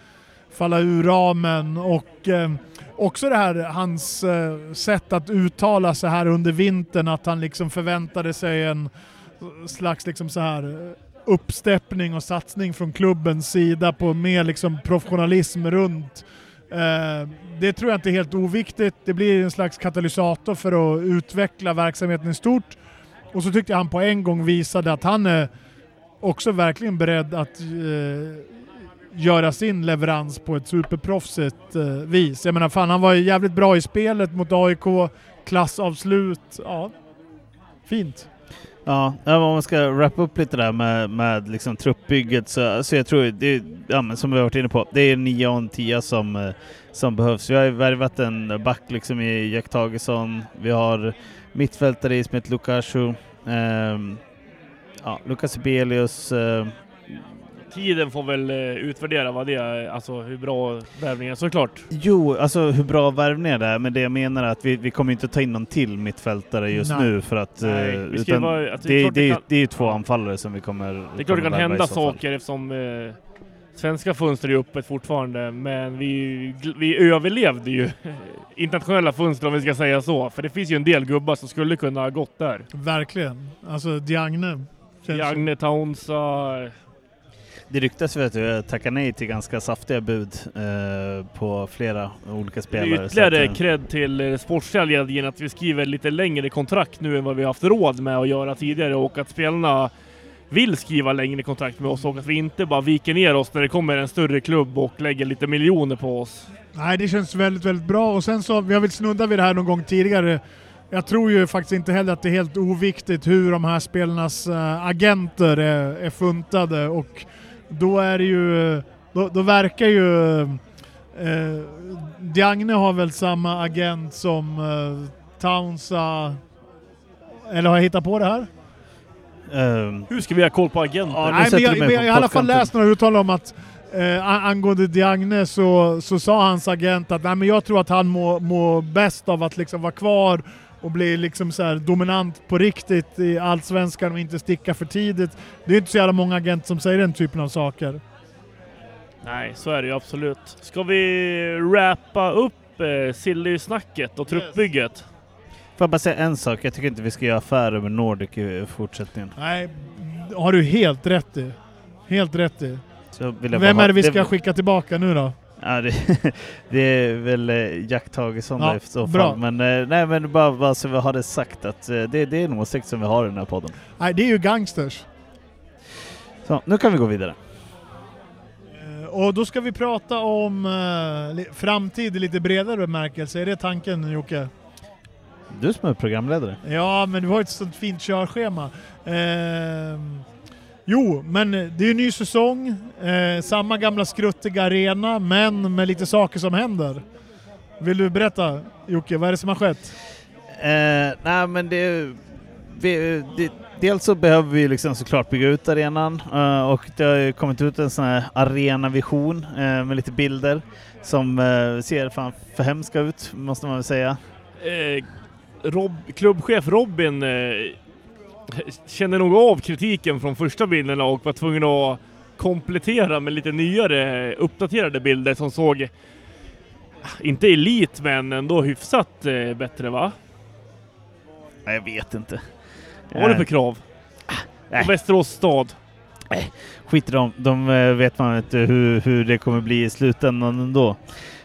falla ur ramen. Och eh, också det här, hans eh, sätt att uttala sig här under vintern, att han liksom förväntade sig en slags liksom så här eh, uppsteppning och satsning från klubbens sida på mer liksom professionalism runt. Eh, det tror jag inte är helt oviktigt. Det blir en slags katalysator för att utveckla verksamheten i stort. Och så tyckte jag han på en gång visade att han är också verkligen beredd att eh, göra sin leverans på ett superproffsigt eh, vis. Jag menar fan, han var ju jävligt bra i spelet mot AIK, klassavslut. Ja, fint. Ja, om man ska wrappa upp lite där med, med liksom truppbygget så, så jag tror det, ja, men som vi har varit inne på, det är en 9 och en 10 som, eh, som behövs. Vi har ju värvat en back liksom i Jack Tagesson. Vi har mittfältare i Smith Lukashu. eh, ja, Lukas Sibelius. Eh, Tiden får väl eh, utvärdera vad det är, alltså hur bra värvningen är såklart. jo, alltså hur bra värvningar det är, men det jag menar är att vi, vi kommer inte ta in någon till mittfältare just Nej. nu för att... Nej, eh, vi ska ju utan vara- alltså, det är det, det, det är- kan- det är ju två anfallare som vi kommer Det är klart det kan hända saker eftersom eh, svenska fönster är öppet fortfarande, men vi, vi överlevde ju internationella fönster om vi ska säga så. För det finns ju en del gubbar som skulle kunna ha gått där. Verkligen. Alltså Diagne. Jagne Taunsa, Det ryktas ju att du tackar nej till ganska saftiga bud eh, på flera olika spelare. ytterligare eh, cred till eh, sportsliga ledningen att vi skriver lite längre kontrakt nu än vad vi haft råd med att göra tidigare och att spelarna vill skriva längre kontrakt med oss och att vi inte bara viker ner oss när det kommer en större klubb och lägger lite miljoner på oss. Nej, det känns väldigt, väldigt bra. Och sen så, vi har väl snuddat vid det här någon gång tidigare. Jag tror ju faktiskt inte heller att det är helt oviktigt hur de här spelarnas äh, agenter är, är funtade och då är det ju, då, då verkar ju äh, Diagne har väl samma agent som äh, Townsa, eller har jag hittat på det här? ehm, Hur ska vi ha koll på agenter? Ja, Nej, men jag, men på jag har i alla fall läst några uttalanden om att eh, an- angående Diagne så, så sa hans agent att Nej, men jag tror att han mår må bäst av att liksom vara kvar och bli liksom så här dominant på riktigt i Allsvenskan och inte sticka för tidigt. Det är inte så jävla många agenter som säger den typen av saker. Nej, så är det ju absolut. Ska vi wrappa upp eh, Silly-snacket och truppbygget? Får jag bara säga en sak? Jag tycker inte vi ska göra affärer med Nordic i fortsättningen. Nej, har du helt rätt i. Helt rätt i. Så vill jag Vem bara är det vi ska skicka tillbaka nu då? Ja, det, det är väl eh, Jack Tagesson Ja, i så bra. fall. Men, eh, nej, men bara, bara så vi har det sagt att eh, det, det är en åsikt som vi har i den här podden. Nej, det är ju gangsters. Så, nu kan vi gå vidare. Eh, Och då ska vi prata om eh, framtid i lite bredare bemärkelse. Är det tanken Jocke? Du som är programledare. Ja, men du har ett sånt fint körschema. Ehm, jo, men det är ju ny säsong. Eh, samma gamla skruttiga arena, men med lite saker som händer. Vill du berätta Jocke, vad är det som har skett? Eh, nej men det, vi, det... dels så behöver vi liksom såklart bygga ut arenan eh, och det har ju kommit ut en sån här arenavision eh, med lite bilder som eh, ser fan för hemska ut, måste man väl säga. Eh, Rob, klubbchef Robin eh, kände nog av kritiken från första bilderna och var tvungen att komplettera med lite nyare, uppdaterade bilder som såg, inte elit men ändå hyfsat eh, bättre va? Nej, jag vet inte. Vad var det Eh, för krav? nej. Och Västerås stad. Skit i dem, de eh, vet man inte hur, hur det kommer bli i slutändan ändå.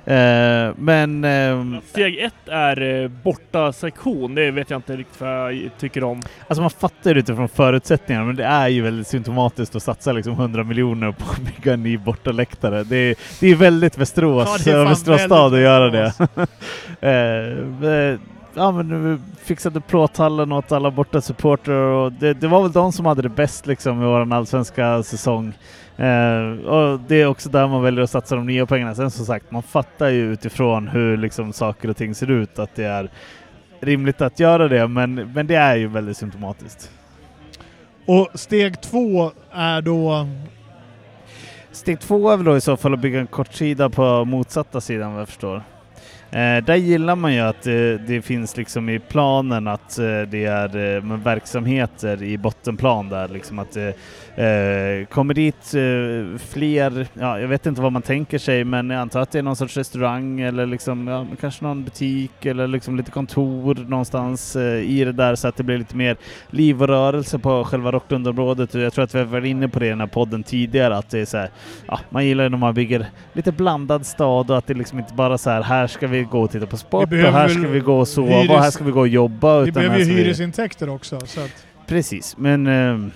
Eh, men ehm, Steg ett är eh, borta sektion. Det vet jag inte riktigt vad jag tycker om. Alltså man fattar ju utifrån förutsättningarna, men det är ju väldigt symptomatiskt att satsa liksom 100 miljoner på att bygga en ny bortaläktare. Det är, det är väldigt Västerås, Ja, det Västerås stad att göra det. Eh, eh, ja, men vi fixade plåthallen åt alla borta supportrar och det, det var väl de som hade det bäst liksom i vår allsvenska säsong. Eh, och det är också där man väljer att satsa de nya pengarna. Sen som sagt, man fattar ju utifrån hur liksom saker och ting ser ut att det är rimligt att göra det, men, men det är ju väldigt symptomatiskt. Och steg två är då... Steg två är väl då i så fall att bygga en kortsida på motsatta sidan vad jag förstår. Eh, där gillar man ju att eh, det finns liksom i planen att eh, det är eh, med verksamheter i bottenplan där liksom att det eh, kommer dit eh, fler, ja jag vet inte vad man tänker sig men jag antar att det är någon sorts restaurang eller liksom ja, kanske någon butik eller liksom lite kontor någonstans i det där så att det blir lite mer liv och rörelse på själva Rocklundområdet och jag tror att vi har varit inne på det i den här podden tidigare att det är så här, ja, man gillar ju när man bygger lite blandad stad och att det liksom inte bara så här, här ska vi gå och titta på sport och här ska vi gå och sova hyres- och här ska vi gå och jobba. Vi utan behöver ju ska vi- hyresintäkter också. Så att, Precis, men eh,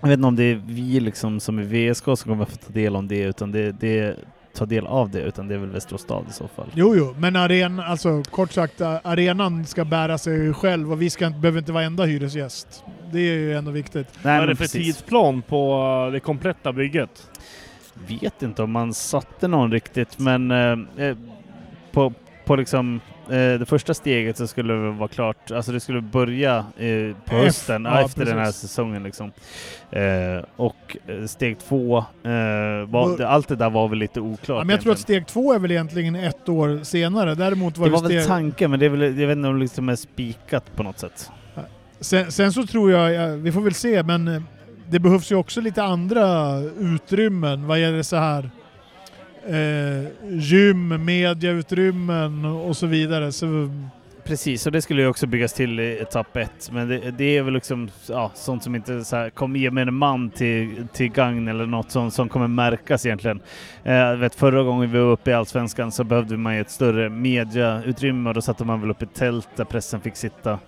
jag vet inte om det är vi liksom som är VSK som kommer få ta del av det, utan det, det ta del av det, utan det är väl Västerås stad i så fall. jo, jo, men aren, alltså, kort sagt, arenan ska bära sig själv och vi ska, inte- behöver inte vara enda hyresgäst. Det är ju ändå viktigt. Nej, Vad är det för precis. tidsplan på eh, det kompletta bygget? Vet inte om man satte någon riktigt, men eh, eh, på, på liksom eh, det första steget så skulle det vara klart, alltså det skulle börja eh, på Efter- hösten, ja, efter den här precis. säsongen liksom. Eh, och eh, steg två, eh, var, det, allt det där var väl lite oklart. Ja, men jag tror att egentligen. steg två är väl egentligen ett år senare. Däremot var det det, var väl steg... tanken, men det är väl, jag vet inte om det liksom är spikat på något sätt. Sen, sen så tror jag, ja, vi får väl se, men eh, det behövs ju också lite andra utrymmen vad gäller så här eh, gym, mediautrymmen och så vidare. Så, Precis, och det skulle ju också byggas till i etapp ett. Men det, det är väl liksom ja, sånt som inte så här, kommer ge mig en man till, till gagn eller något som, som kommer märkas egentligen. Eh, vet, förra gången vi var uppe i Allsvenskan så behövde man ju ett större mediautrymme och då satte man väl upp ett tält där pressen fick sitta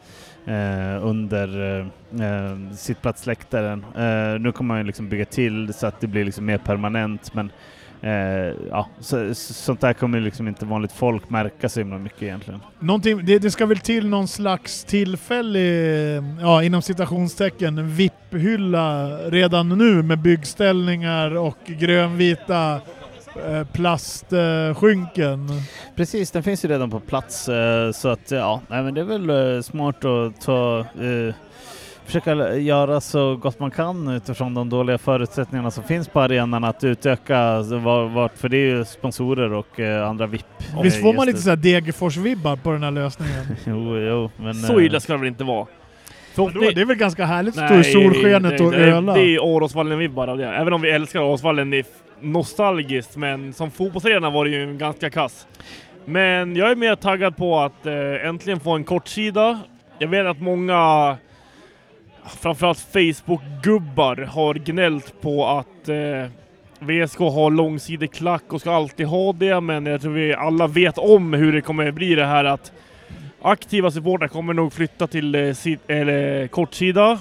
eh, under eh, eh sittplatsläktaren. Eh, nu kommer man ju liksom bygga till så att det blir liksom mer permanent men eh, ja, så, sånt där kommer ju liksom inte vanligt folk märka så himla mycket egentligen. någonting, det, det ska väl till någon slags tillfällig, ja inom citationstecken, VIP-hylla redan nu med byggställningar och grönvita eh, plastskynken. Precis, den finns ju redan på plats eh, så att ja, nej, men det är väl eh, smart att ta försöka göra så gott man kan utifrån de dåliga förutsättningarna som finns på arenan att utöka var- vart, för det är ju sponsorer och eh, andra VIP. eh, Visst får man gäster. lite såhär Degerfors-vibbar på den här lösningen? Jo, jo, men... Så eh, illa ska det väl inte vara? Vadå? Det är väl ganska härligt att stå i solskenet det- och det, öla? Det är ju Årosvallen-vibbar av det. Även om vi älskar f- nostalgiskt, men som fotbollsarena var det ju en ganska kass. Men jag är mer taggad på att eh, äntligen få en kortsida. Jag vet att många, framförallt Facebook-gubbar, har gnällt på att eh, VSK har långsidig klack och ska alltid ha det, men jag tror vi alla vet om hur det kommer bli det här att aktiva supportrar kommer nog flytta till eh, sit, eller, kortsida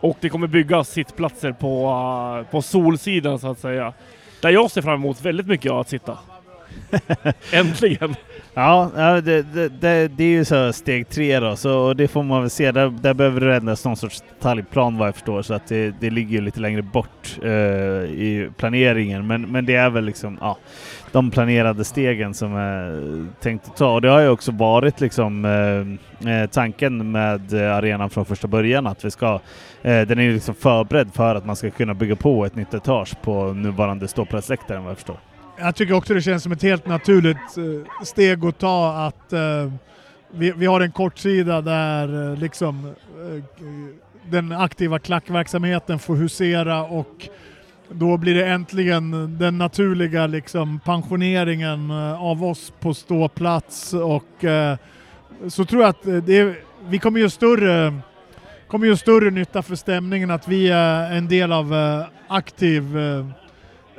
och det kommer byggas sittplatser på, eh, på solsidan så att säga. Där jag ser fram emot väldigt mycket att sitta. Äntligen! Ja, det, det, det, det är ju så steg tre då, så och det får man väl se. Där, där behöver det ändras någon sorts detaljplan vad jag förstår, så att det, det ligger ju lite längre bort eh, i planeringen. Men, men det är väl liksom, ja, de planerade stegen som är tänkt att ta. Och det har ju också varit liksom eh, eh tanken med arenan från första början att vi ska, eh, den är ju liksom förberedd för att man ska kunna bygga på ett nytt etage på nuvarande ståplatsläktaren vad jag förstår. Jag tycker också det känns som ett helt naturligt eh, steg att ta att eh, vi, vi har en kortsida där eh, liksom den aktiva klackverksamheten får husera och då blir det äntligen den naturliga liksom pensioneringen av oss på ståplats och så tror jag att det, vi kommer göra större kommer ju större nytta för stämningen att vi är en del av aktiv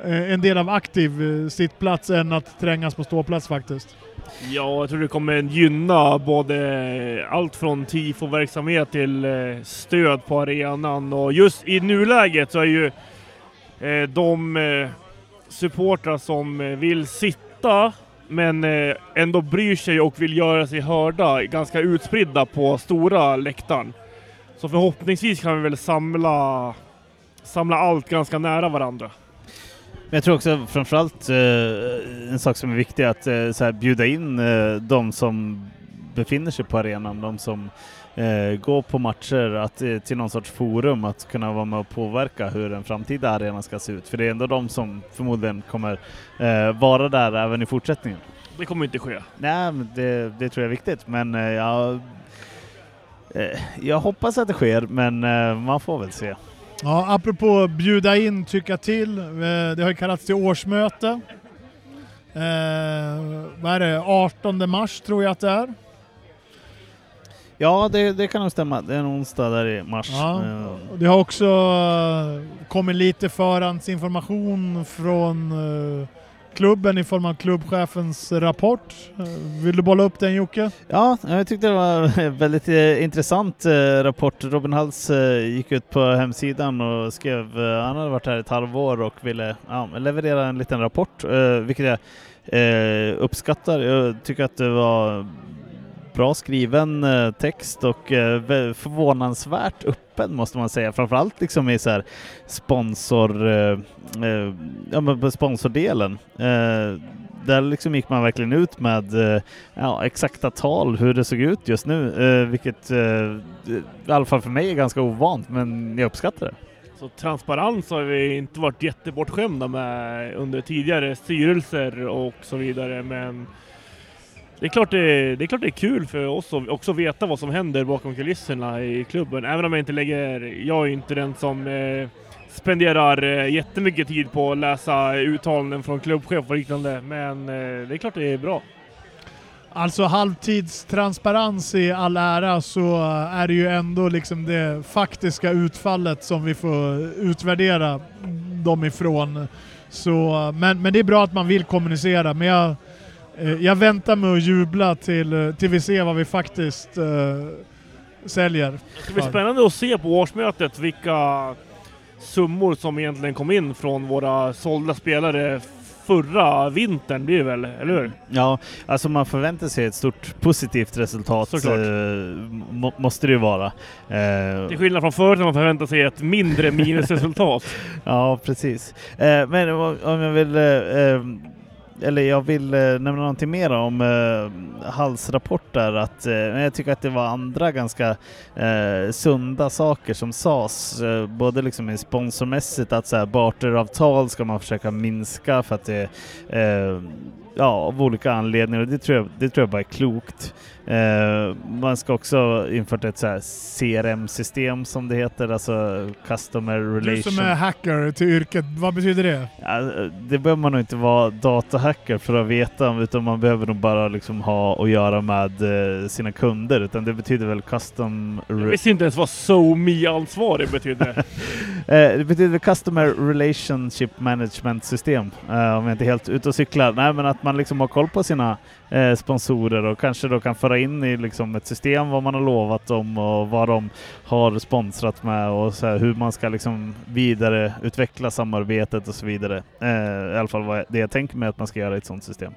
Eh, en del av aktiv eh, sittplats än att trängas på ståplats faktiskt. Ja, jag tror det kommer gynna både allt från tifo-verksamhet till eh, stöd på arenan och just i nuläget så är ju de supportrar som vill sitta men ändå bryr sig och vill göra sig hörda ganska utspridda på stora läktaren. Så förhoppningsvis kan vi väl samla, samla allt ganska nära varandra. Men jag tror också framförallt eh, en sak som är viktig att eh, så här, bjuda in eh, de som befinner sig på arenan, de som eh, går på matcher, att, eh, till någon sorts forum att kunna vara med och påverka hur den framtida arenan ska se ut. För det är ändå de som förmodligen kommer eh, vara där även i fortsättningen. Det kommer inte ske. Nej, det, det tror jag är viktigt, men eh, jag, jag hoppas att det sker, men man får väl se. Ja, apropå bjuda in, tycka till. eh, Det har ju kallats till årsmöte. Eh, vad är det? 18 mars tror jag att det är. Ja, det, det kan nog stämma. Det är en onsdag där i mars. Ja. Eh, Det har också eh, kommit lite förhandsinformation från eh, klubben i form av klubbchefens rapport. Eh, vill du bolla upp den Jocke? Ja, jag tyckte det var en väldigt eh, intressant eh, rapport. Robin Hals gick ut på hemsidan och skrev, han hade varit här ett halvår och ville ja, leverera en liten rapport, vilket jag uppskattar. Jag tycker att det var bra skriven eh, text och eh, förvånansvärt öppen måste man säga. Framförallt liksom i så här sponsor, eh, ja, men sponsordelen. Där liksom gick man verkligen ut med ja, exakta tal hur det såg ut just nu, vilket i alla fall för mig är ganska ovant, men jag uppskattar det. Så transparens har vi inte varit jättebortskämda med under tidigare styrelser och så vidare, men det är, klart det, det är klart det är kul för oss att också veta vad som händer bakom kulisserna i klubben. Även om jag inte lägger, jag är inte den som eh, spenderar eh, jättemycket tid på att läsa uttalanden från klubbchef och liknande, men eh, det är klart det är bra. Alltså halvtidstransparens i all ära så är det ju ändå liksom det faktiska utfallet som vi får utvärdera dem ifrån. Så, men, men det är bra att man vill kommunicera, men jag, jag väntar med att jubla till, eh, till vi ser vad vi faktiskt eh, säljer. Det ska bli spännande att se på årsmötet vilka summor som egentligen kom in från våra sålda spelare förra vintern blir det väl, eller hur? Ja, alltså man förväntar sig ett stort positivt resultat, Såklart. eh, må, måste det ju vara. Eh, Till skillnad från förut när man förväntar sig ett mindre minusresultat. Ja, precis. Eh, men om om jag vill, eh, eh, eller jag vill eh, nämna någonting mer om eh, Halls rapport där, att eh, jag tycker att det var andra ganska eh, sunda saker som sades, eh, både liksom i sponsormässigt att så här, barteravtal ska man försöka minska för att det eh, ja, av olika anledningar och det tror jag, det tror jag bara är klokt. Eh, man ska också infört ett så här CRM-system som det heter, alltså Customer Relation. Du som är hacker till yrket, vad betyder det? Ja, det behöver man nog inte vara datahacker för att veta, utan man behöver nog bara liksom ha att göra med eh, sina kunder, utan det betyder väl custom... Jag visste inte ens vad SoMe-ansvarig betydde. eh, det betyder Customer Relationship Management System, eh, om jag inte är helt ute och cyklar. Nej, men att att man liksom har koll på sina eh, sponsorer och kanske då kan föra in i liksom ett system vad man har lovat dem och vad de har sponsrat med och så här, hur man ska liksom vidareutveckla samarbetet och så vidare. Eh, I alla fall vad det jag tänker mig att man ska göra i ett sådant system.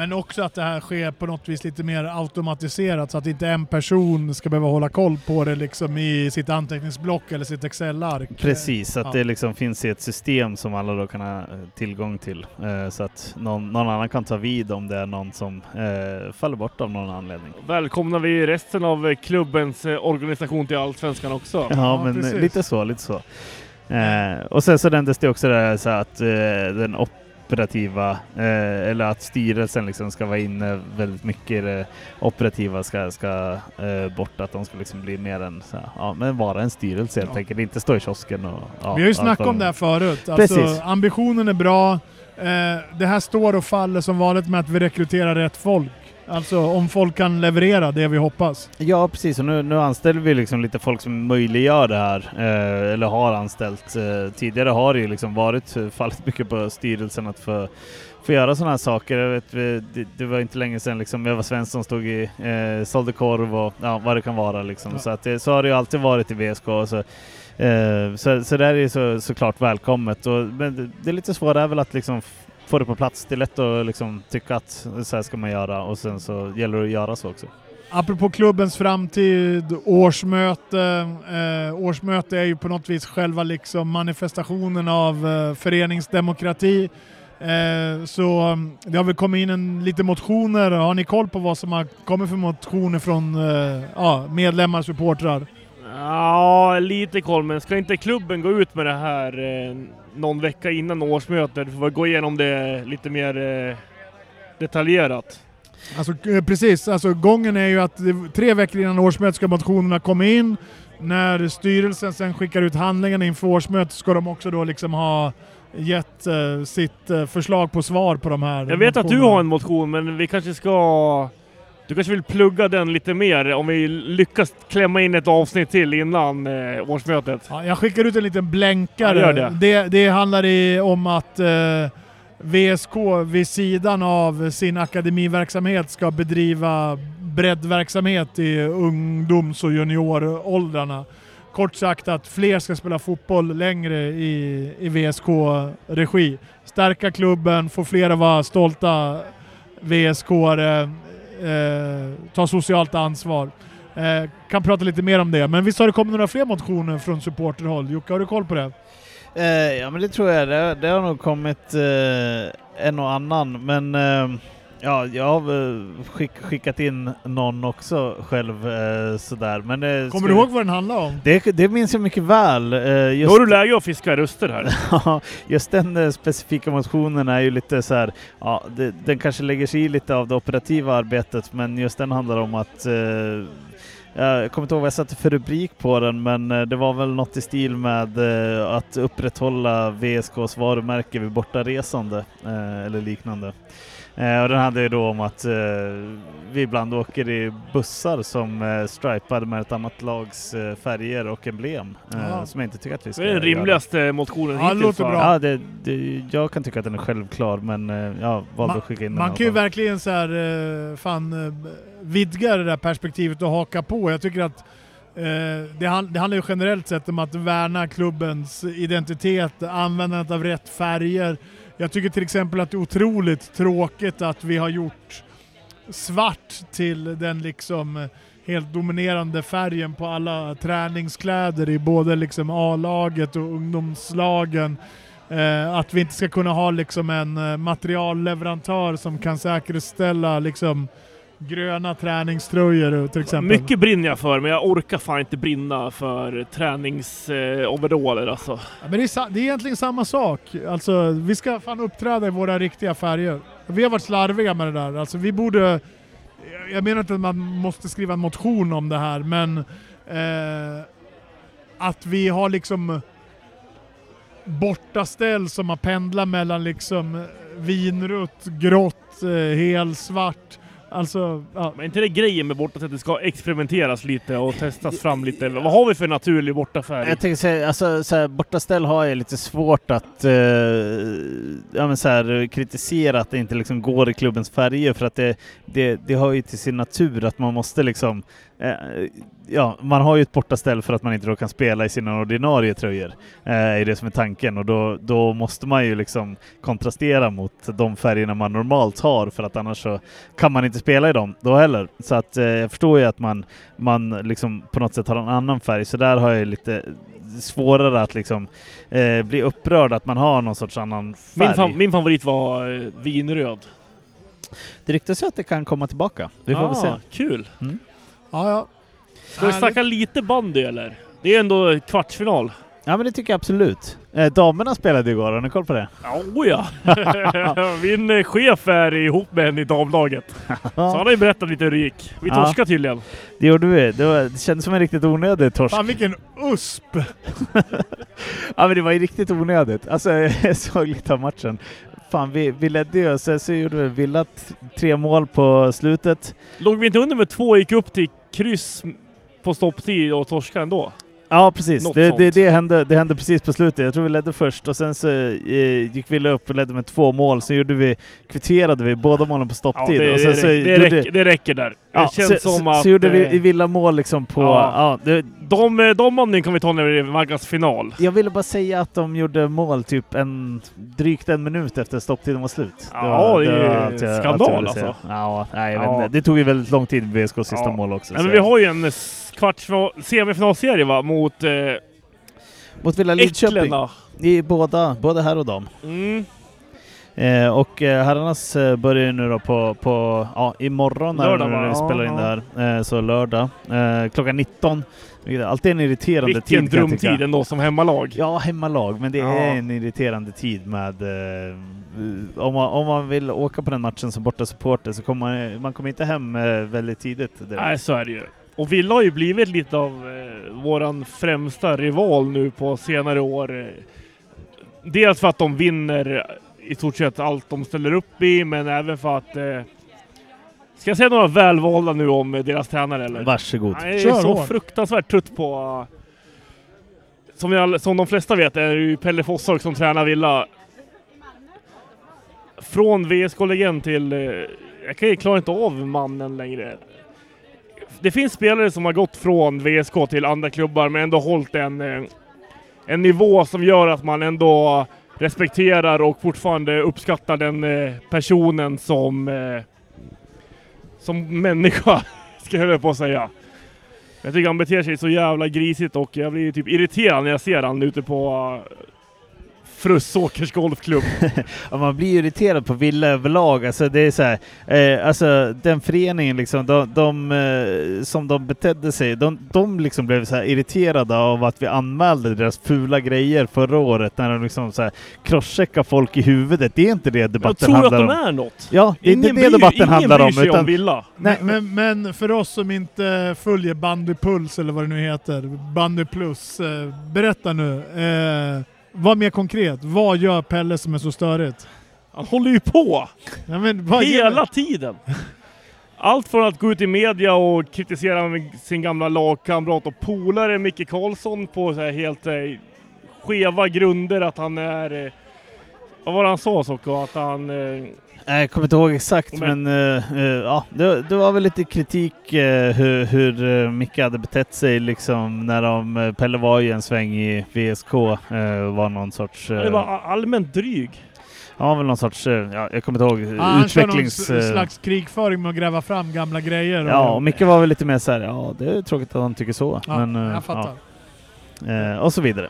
Men också att det här sker på något vis lite mer automatiserat så att inte en person ska behöva hålla koll på det liksom i sitt anteckningsblock eller sitt Excel-ark. Precis, att Ja. det liksom finns i ett system som alla då kan ha eh, tillgång till. Eh, så att någon, någon annan kan ta vid om det är någon som eh, faller bort av någon anledning. Välkomnar vi resten av klubbens organisation till Allsvenskan också. Ja, Ja, men precis. lite så, lite så. Eh, och sen så nämndes det också där så att eh, den operativa, eh, eller att styrelsen liksom ska vara inne väldigt mycket i det operativa ska, ska eh, bort, att de ska liksom bli mer en, så här, ja men vara en styrelse helt Ja. enkelt, inte stå i kiosken och... Ja, Vi har ju snackat om de- det här förut. Alltså, Precis. ambitionen är bra. Eh, det här står och faller som vanligt med att vi rekryterar rätt folk. Alltså om folk kan leverera det vi hoppas. Ja precis, och nu, nu anställer vi liksom lite folk som möjliggör det här, eh, eller har anställt. Eh, tidigare har det ju liksom varit eh, fallit mycket på styrelsen att få, få göra sådana här saker. Jag vet, det, det var inte länge sedan liksom Eva Svensson stod i, eh, sålde korv och ja, vad det kan vara liksom. Ja. Så, att så har det ju alltid varit i VSK. Så, eh, så, så det är så, såklart välkommet. Och, men det, det är lite svårt är väl att liksom få det på plats. Det är lätt att liksom tycka att så här ska man göra och sen så gäller det att göra så också. Apropå klubbens framtid, årsmöte. Eh, årsmöte är ju på något vis själva liksom manifestationen av eh, föreningsdemokrati. Eh, så det har väl kommit in en, lite motioner. Har ni koll på vad som har kommit för motioner från eh, ja, medlemmar, supportrar? Ja, lite koll, men ska inte klubben gå ut med det här eh, någon vecka innan årsmötet? Vi får gå igenom det lite mer eh, detaljerat. Alltså eh, precis, alltså gången är ju att tre veckor innan årsmötet ska motionerna komma in. När styrelsen sen skickar ut handlingarna inför årsmötet ska de också då liksom ha gett eh, sitt eh, förslag på svar på de här Jag vet att du motionerna. har en motion, men vi kanske ska... Du kanske vill plugga den lite mer om vi lyckas klämma in ett avsnitt till innan eh, årsmötet. Ja, jag skickar ut en liten blänkare. Ja, det. Det, det handlar i, om att eh, VSK vid sidan av sin akademiverksamhet ska bedriva breddverksamhet i ungdoms och junioråldrarna. Kort sagt att fler ska spela fotboll längre i, i VSK-regi. Stärka klubben, få fler att vara stolta VSK, eh, ta socialt ansvar. Eh, kan prata lite mer om det, men visst har det kommit några fler motioner från supporterhåll? Jocke, har du koll på det? Eh, ja men det tror jag. Det, det har nog kommit eh, en och annan. Men eh, ja, jag har väl skick, skickat in någon också själv eh, sådär. Men, det Kommer du ihåg vad den handlar om? Det, det minns jag mycket väl. Eh, Då just, har du läge att fiska röster här. Ja, just den eh, specifika motionen är ju lite så här, ja, det, den kanske lägger sig i lite av det operativa arbetet, men just den handlar om att eh, jag kommer inte ihåg vad jag satte för rubrik på den, men eh, det var väl något i stil med eh, att upprätthålla VSKs varumärke vid bortaresande eh, eller liknande. Eh, och den handlar ju då om att eh, vi ibland åker i bussar som eh, stripade med ett annat lags eh, färger och emblem. Eh, Ja. Som jag inte tycker att vi ska Det är den göra. rimligaste motionen Ja, hittills. låter va? bra. Ja, det, det, jag kan tycka att den är självklar, men eh, jag valde att skicka in den. Man kan ju verkligen så här, eh, fan, eh, vidga det där perspektivet och haka på. Jag tycker att det handlar ju generellt sett om att värna klubbens identitet, användandet av rätt färger. Jag tycker till exempel att det är otroligt tråkigt att vi har gjort svart till den liksom eh, helt dominerande färgen på alla träningskläder i både liksom A-laget och ungdomslagen. Eh, att vi inte ska kunna ha liksom en eh, materialleverantör som kan säkerställa liksom gröna träningströjor till exempel. Mycket brinner jag för, men jag orkar fan inte brinna för träningsoveraller alltså. Ja, men det, är det är egentligen samma sak. Alltså, vi ska fan uppträda i våra riktiga färger. Vi har varit slarviga med det där. Alltså, vi borde... Jag menar inte att man måste skriva en motion om det här, men eh, att vi har liksom bortaställ som har pendlat mellan liksom vinrött, grått, eh, helsvart. Alltså, ja. Men är inte det grejen med borta att det ska experimenteras lite och testas fram lite? Vad har vi för naturlig bortafärg? Jag tänker säga, alltså så här, bortaställ har jag lite svårt att eh, ja, men så här, kritisera att det inte liksom går i klubbens färger för att det, det, det har ju till sin natur att man måste liksom ja, man har ju ett bortaställ för att man inte då kan spela i sina ordinarie tröjor. Eh, är det som är tanken och då, då måste man ju liksom kontrastera mot de färgerna man normalt har för att annars så kan man inte spela i dem då heller. Så att eh, jag förstår ju att man, man liksom på något sätt har en annan färg, så där har jag lite svårare att liksom eh, bli upprörd att man har någon sorts annan färg. Min, fa- min favorit var eh, vinröd. Det ryktas ju att det kan komma tillbaka. Vi får väl se. Kul! Ja, ja. Ska vi snacka lite bandy eller? Det är ändå kvartsfinal. Ja men det tycker jag absolut. Eh, damerna spelade igår, har ni koll på det? Oh ja! Min eh, chef är ihop med en i damlaget. Så han har ju berättat lite hur det gick. Vi Ja. torskade tydligen. Det gjorde vi. Det, var, det kändes som en riktigt onödig torsk. Fan vilken USP! Ja men det var ju riktigt onödigt. Alltså jag såg lite av matchen. Fan vi, vi ledde ju och sen så gjorde vi Villa tre mål på slutet. Låg vi inte under med två och gick upp till kryss på stopptid och torskade ändå? Ja precis, Något det, det, det, hände, det hände precis på slutet. Jag tror vi ledde först och sen så eh, gick Villa upp och ledde med två mål. Sen gjorde vi, kvitterade vi båda målen på Ja, stopptid. det, och sen det, så det, gjorde- räcker, det räcker där. Ja, det känns så, som att... så gjorde vi eh, i Villa mål liksom på... Ja. Ja. det, de, eh, de andning kan vi ta när det naggas final. jag ville bara säga att de gjorde mål typ en, drygt en minut efter stopptiden var slut. Ja, det är allt jag- skandal alltså. Ja, nej, jag Ja. vet inte. Det tog ju väldigt lång tid med VSKs sista Ja. mål också. Så- men vi har ju en kvartsfinal, semifinalserie va, mot eh, Mot Villa Lidköping. I båda, både här och dam. Mm. Eh, och eh, herrarnas eh, börjar ju nu då på, på ja, imorgon när Lördag, vi va? Ja, spelar in det här. Eh, så lördag. Eh, klockan 19. Vilket är alltid en irriterande Vilken tid jag tycka. drömtid ändå som hemmalag. Ja, hemmalag, men det Ja. är en irriterande tid med... Eh, om, man, om man vill åka på den matchen som borta supporter så kommer man, man kommer inte hem väldigt tidigt. direkt. Nej, så är det ju. Och Villa har ju blivit lite av våran främsta rival nu på senare år. Dels för att de vinner i stort sett allt de ställer upp i, men även för att... Eh, ska jag säga några välvalda nu om deras tränare eller? Varsågod. Jag är Kör så hårt. fruktansvärt trött på... Som, vi alla, som de flesta vet är det ju Pelle Fosshaug som tränar Villa. Från VSK-legend till... eh, Jag kan ju klara inte av mannen längre. Det finns spelare som har gått från VSK till andra klubbar men ändå hållit en, eh, en nivå som gör att man ändå respekterar och fortfarande uppskattar den eh, personen som, eh, som människa, ska jag på att säga. Jag tycker han beter sig så jävla grisigt och jag blir typ irriterad när jag ser han ute på Frussåkers golfklubb. Ja, man blir ju irriterad på Villa överlag. Alltså, det är så här, eh, alltså, den föreningen liksom, de, de, eh, som de betedde sig, de, de liksom blev så här irriterade av att vi anmälde deras fula grejer förra året när de liksom så här crosscheckade folk i huvudet. Det är inte det Jag debatten tror att handlar de om. är något. Ja, det är inte Ingen det bryr- debatten ingen handlar om. Utan, om Villa. nej, Men, men för oss som inte följer Bandypuls eller vad det nu heter, Bandy Plus, eh, berätta nu. Eh, var mer konkret. Vad gör Pelle som är så störigt? Han håller ju på! Ja, men, vad Hela tiden! Allt från att gå ut i media och kritisera sin gamla lagkamrat och polare Micke Karlsson på så här helt eh, skeva grunder att han är... Eh, vad var det han sa Socko? Att han... Eh, Nej, jag kommer inte ihåg exakt, men, Men- eh, eh, ja, det, det var väl lite kritik eh, hur, hur uh, Micke hade betett sig liksom när de, eh, Pelle var ju en sväng i VSK, var någon sorts... han Uh, var allmänt dryg. var väl någon sorts, eh, ja, jag kommer inte ihåg, Ja, han kör någon utvecklings... eh, slags krigföring med att gräva fram gamla grejer. Ja, och Micke var väl lite mer såhär, ja det är tråkigt att han tycker så. Ja, men, eh, jag fattar. Ja, eh, och så vidare.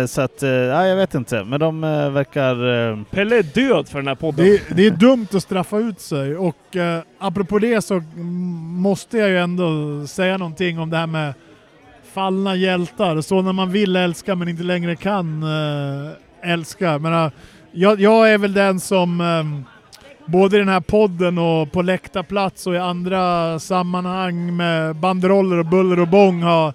Eh, så att, eh, ja, jag vet inte, men de eh, verkar... eh, Pelle är död för den här podden. Det, är- det är dumt att straffa ut sig och eh, apropå det så måste jag ju ändå säga någonting om det här med fallna hjältar. Så när man vill älska men inte längre kan eh, älska. Jag, menar, jag, jag är väl den som eh, både i den här podden och på läktarplats och i andra sammanhang med banderoller och buller och bång har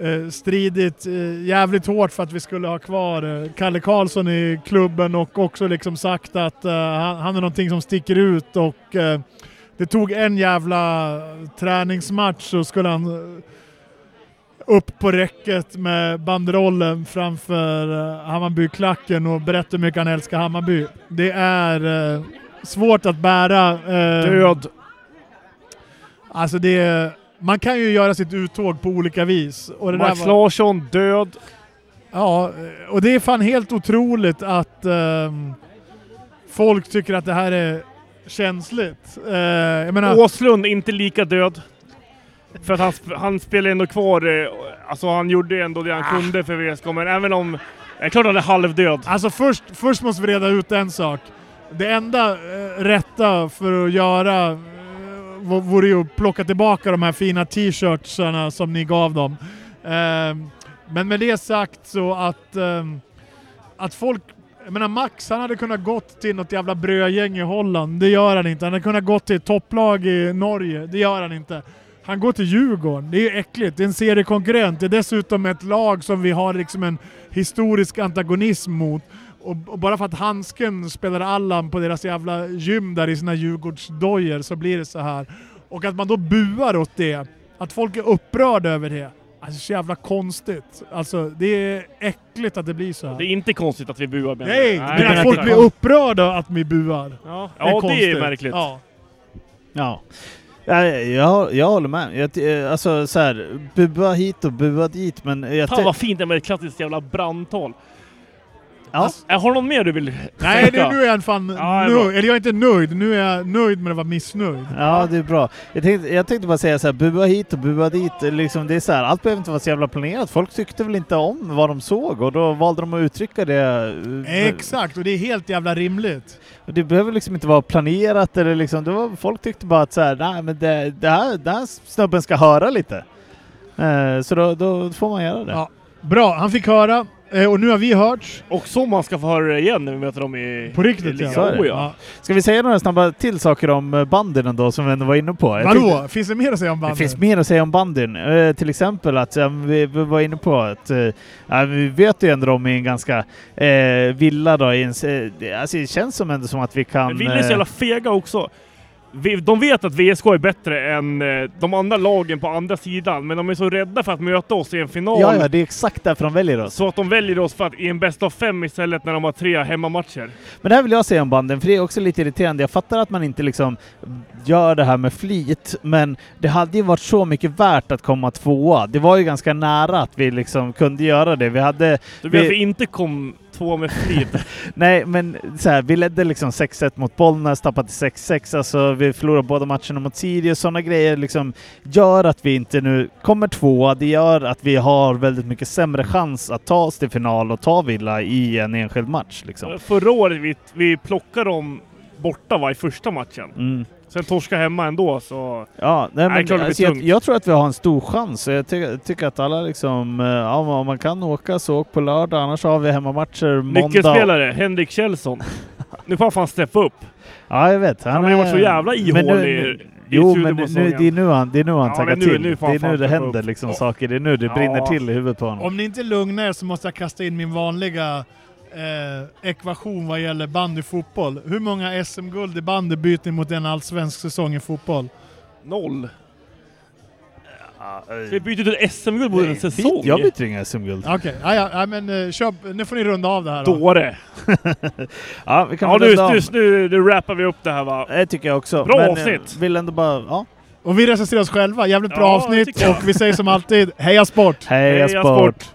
eh, stridit eh, jävligt hårt för att vi skulle ha kvar eh, Kalle Karlsson i klubben och också liksom sagt att han, han är någonting som sticker ut och det tog en jävla träningsmatch så skulle han upp på räcket med banderollen framför Hammarbyklacken och berätta hur mycket han älskar Hammarby. Det är svårt att bära. Död. Alltså det är, man kan ju göra sitt uttåg på olika vis. Och det Max var, Larsson död. ja, och det är fan helt otroligt att ehm, folk tycker att det här är känsligt. Eh, jag menar, Åslund inte lika död. För att han, sp- han spelar ändå kvar, eh, alltså han gjorde ändå det han Ah. kunde för VSK, men även om... Jag är klart han är halvdöd. Alltså först, först måste vi reda ut en sak. Det enda eh, rätta för att göra eh, vore ju att plocka tillbaka de här fina t-shirtsarna som ni gav dem. Ehm, men med det sagt så att, ehm, att folk... Jag menar Max, han hade kunnat gått till något jävla brödgäng i Holland. Det gör han inte. Han hade kunnat gått till ett topplag i Norge. Det gör han inte. Han går till Djurgården. Det är ju äckligt. Det är en seriekonkurrent. Det är dessutom ett lag som vi har liksom en historisk antagonism mot. Och, och bara för att handsken spelar Allan på deras jävla gym där i sina Djurgårdsdojor så blir det så här. Och att man då buar åt det. Att folk är upprörda över det. Alltså så jävla konstigt. Alltså det är äckligt att det blir så här. Det är inte konstigt att vi buar menar Nej, jag. men att folk blir upprörda att vi buar. Ja, är ja det är konstigt. märkligt. Ja. Ja. Jag, jag, jag håller med. Jag, eh, alltså så här, bua hit och bua dit, men jag... Fan vad fint det är med ett klassiskt jävla brandtal. Ja. Äh, har du någon mer du vill Nej, det, nu är jag fan Ja, nöjd. Eller jag är inte nöjd, nu är jag nöjd med att vara missnöjd. Ja, det är bra. Jag tänkte, jag tänkte bara säga så här, bua hit och bua dit. Liksom, det är så här, allt behöver inte vara så jävla planerat. Folk tyckte väl inte om vad de såg och då valde de att uttrycka det. eh, Exakt, och det är helt jävla rimligt. Och Det behöver liksom inte vara planerat eller liksom, det var, folk tyckte bara att så här, nej men det, det här, den här snubben ska höra lite. Eh, så då, då får man göra det. Ja. Bra, han fick höra. Eh, och nu har vi hört. Och så man ska få höra det igen när vi möter dem i... På riktigt, i ligan. Så är det. Oh, ja. Ska vi säga några snabba till saker om eh, bandyn ändå som vi ändå var inne på? Jag Vadå? tänkte- Finns det mer att säga om Det bandet? finns mer att säga om bandyn. Eh, till exempel att eh, vi, vi var inne på att eh, ja, vi vet ju ändå de i en ganska eh, villa då. I en, eh, det- alltså, det känns som ändå som att vi kan... Men Ville är så jävla fega också. De vet att VSK är bättre än eh, de andra lagen på andra sidan, men de är så rädda för att möta oss i en final. ja, ja, det är exakt därför de väljer oss. Så att de väljer oss för att i en bäst av fem istället när de har tre hemmamatcher. Men det här vill jag säga om banden, för det är också lite irriterande. Jag fattar att man inte liksom gör det här med flit, men det hade ju varit så mycket värt att komma tvåa. Det var ju ganska nära att vi liksom kunde göra det. Vi hade Du vet Vi- vi inte kom två med flit. Nej, men så här, vi ledde liksom 6-1 mot Bollnäs, tappade till 6-6, alltså vi förlorade båda matcherna mot Sirius. Sådana grejer liksom gör att vi inte nu kommer tvåa. Det gör att vi har väldigt mycket sämre chans att ta oss till final och ta Villa i en enskild match. Liksom. Förra året vi, vi plockade dem borta va, i första matchen. Mm. Sen torska hemma ändå så... Ja, nej, Nej, men, alltså, jag, jag tror att vi har en stor chans. Jag ty tycker att alla liksom, eh, ja, om man kan åka så åk på lördag, annars har vi hemmamatcher måndag. Nyckelspelare, Henrik Kjellson. Nu får han fan steppa upp. Ja, jag vet. Han har ju varit så jävla ihålig nu- Jo, men nu, säsongen. det är nu han, det är nu han Ja, taggar nu- till. nu det han är nu det händer liksom Ja. saker. Det är nu det Ja. brinner till i huvudet på honom. Om ni inte lugnar er så måste jag kasta in min vanliga eh, ekvation vad gäller bandyfotboll. Hur många SM-guld i bandy byter ni mot en allsvensk säsong i fotboll? Noll. Vi ut ett SM-guld mot en säsong? Jag byter inga SM-guld. Okej, ja, ja, ja, men eh, köp, nu får ni runda av det här då. Dåre. Ja, vi kan Ja, väl nu, runda av. nu, nu, nu rappar vi upp det här va. Det tycker jag också. Bra Men, eh, avsnitt. Vill ändå bara, ja. Och vi recenserar oss själva, jävligt bra Ja, det avsnitt tycker jag. och vi säger som alltid, heja sport! Heja Heja sport! sport.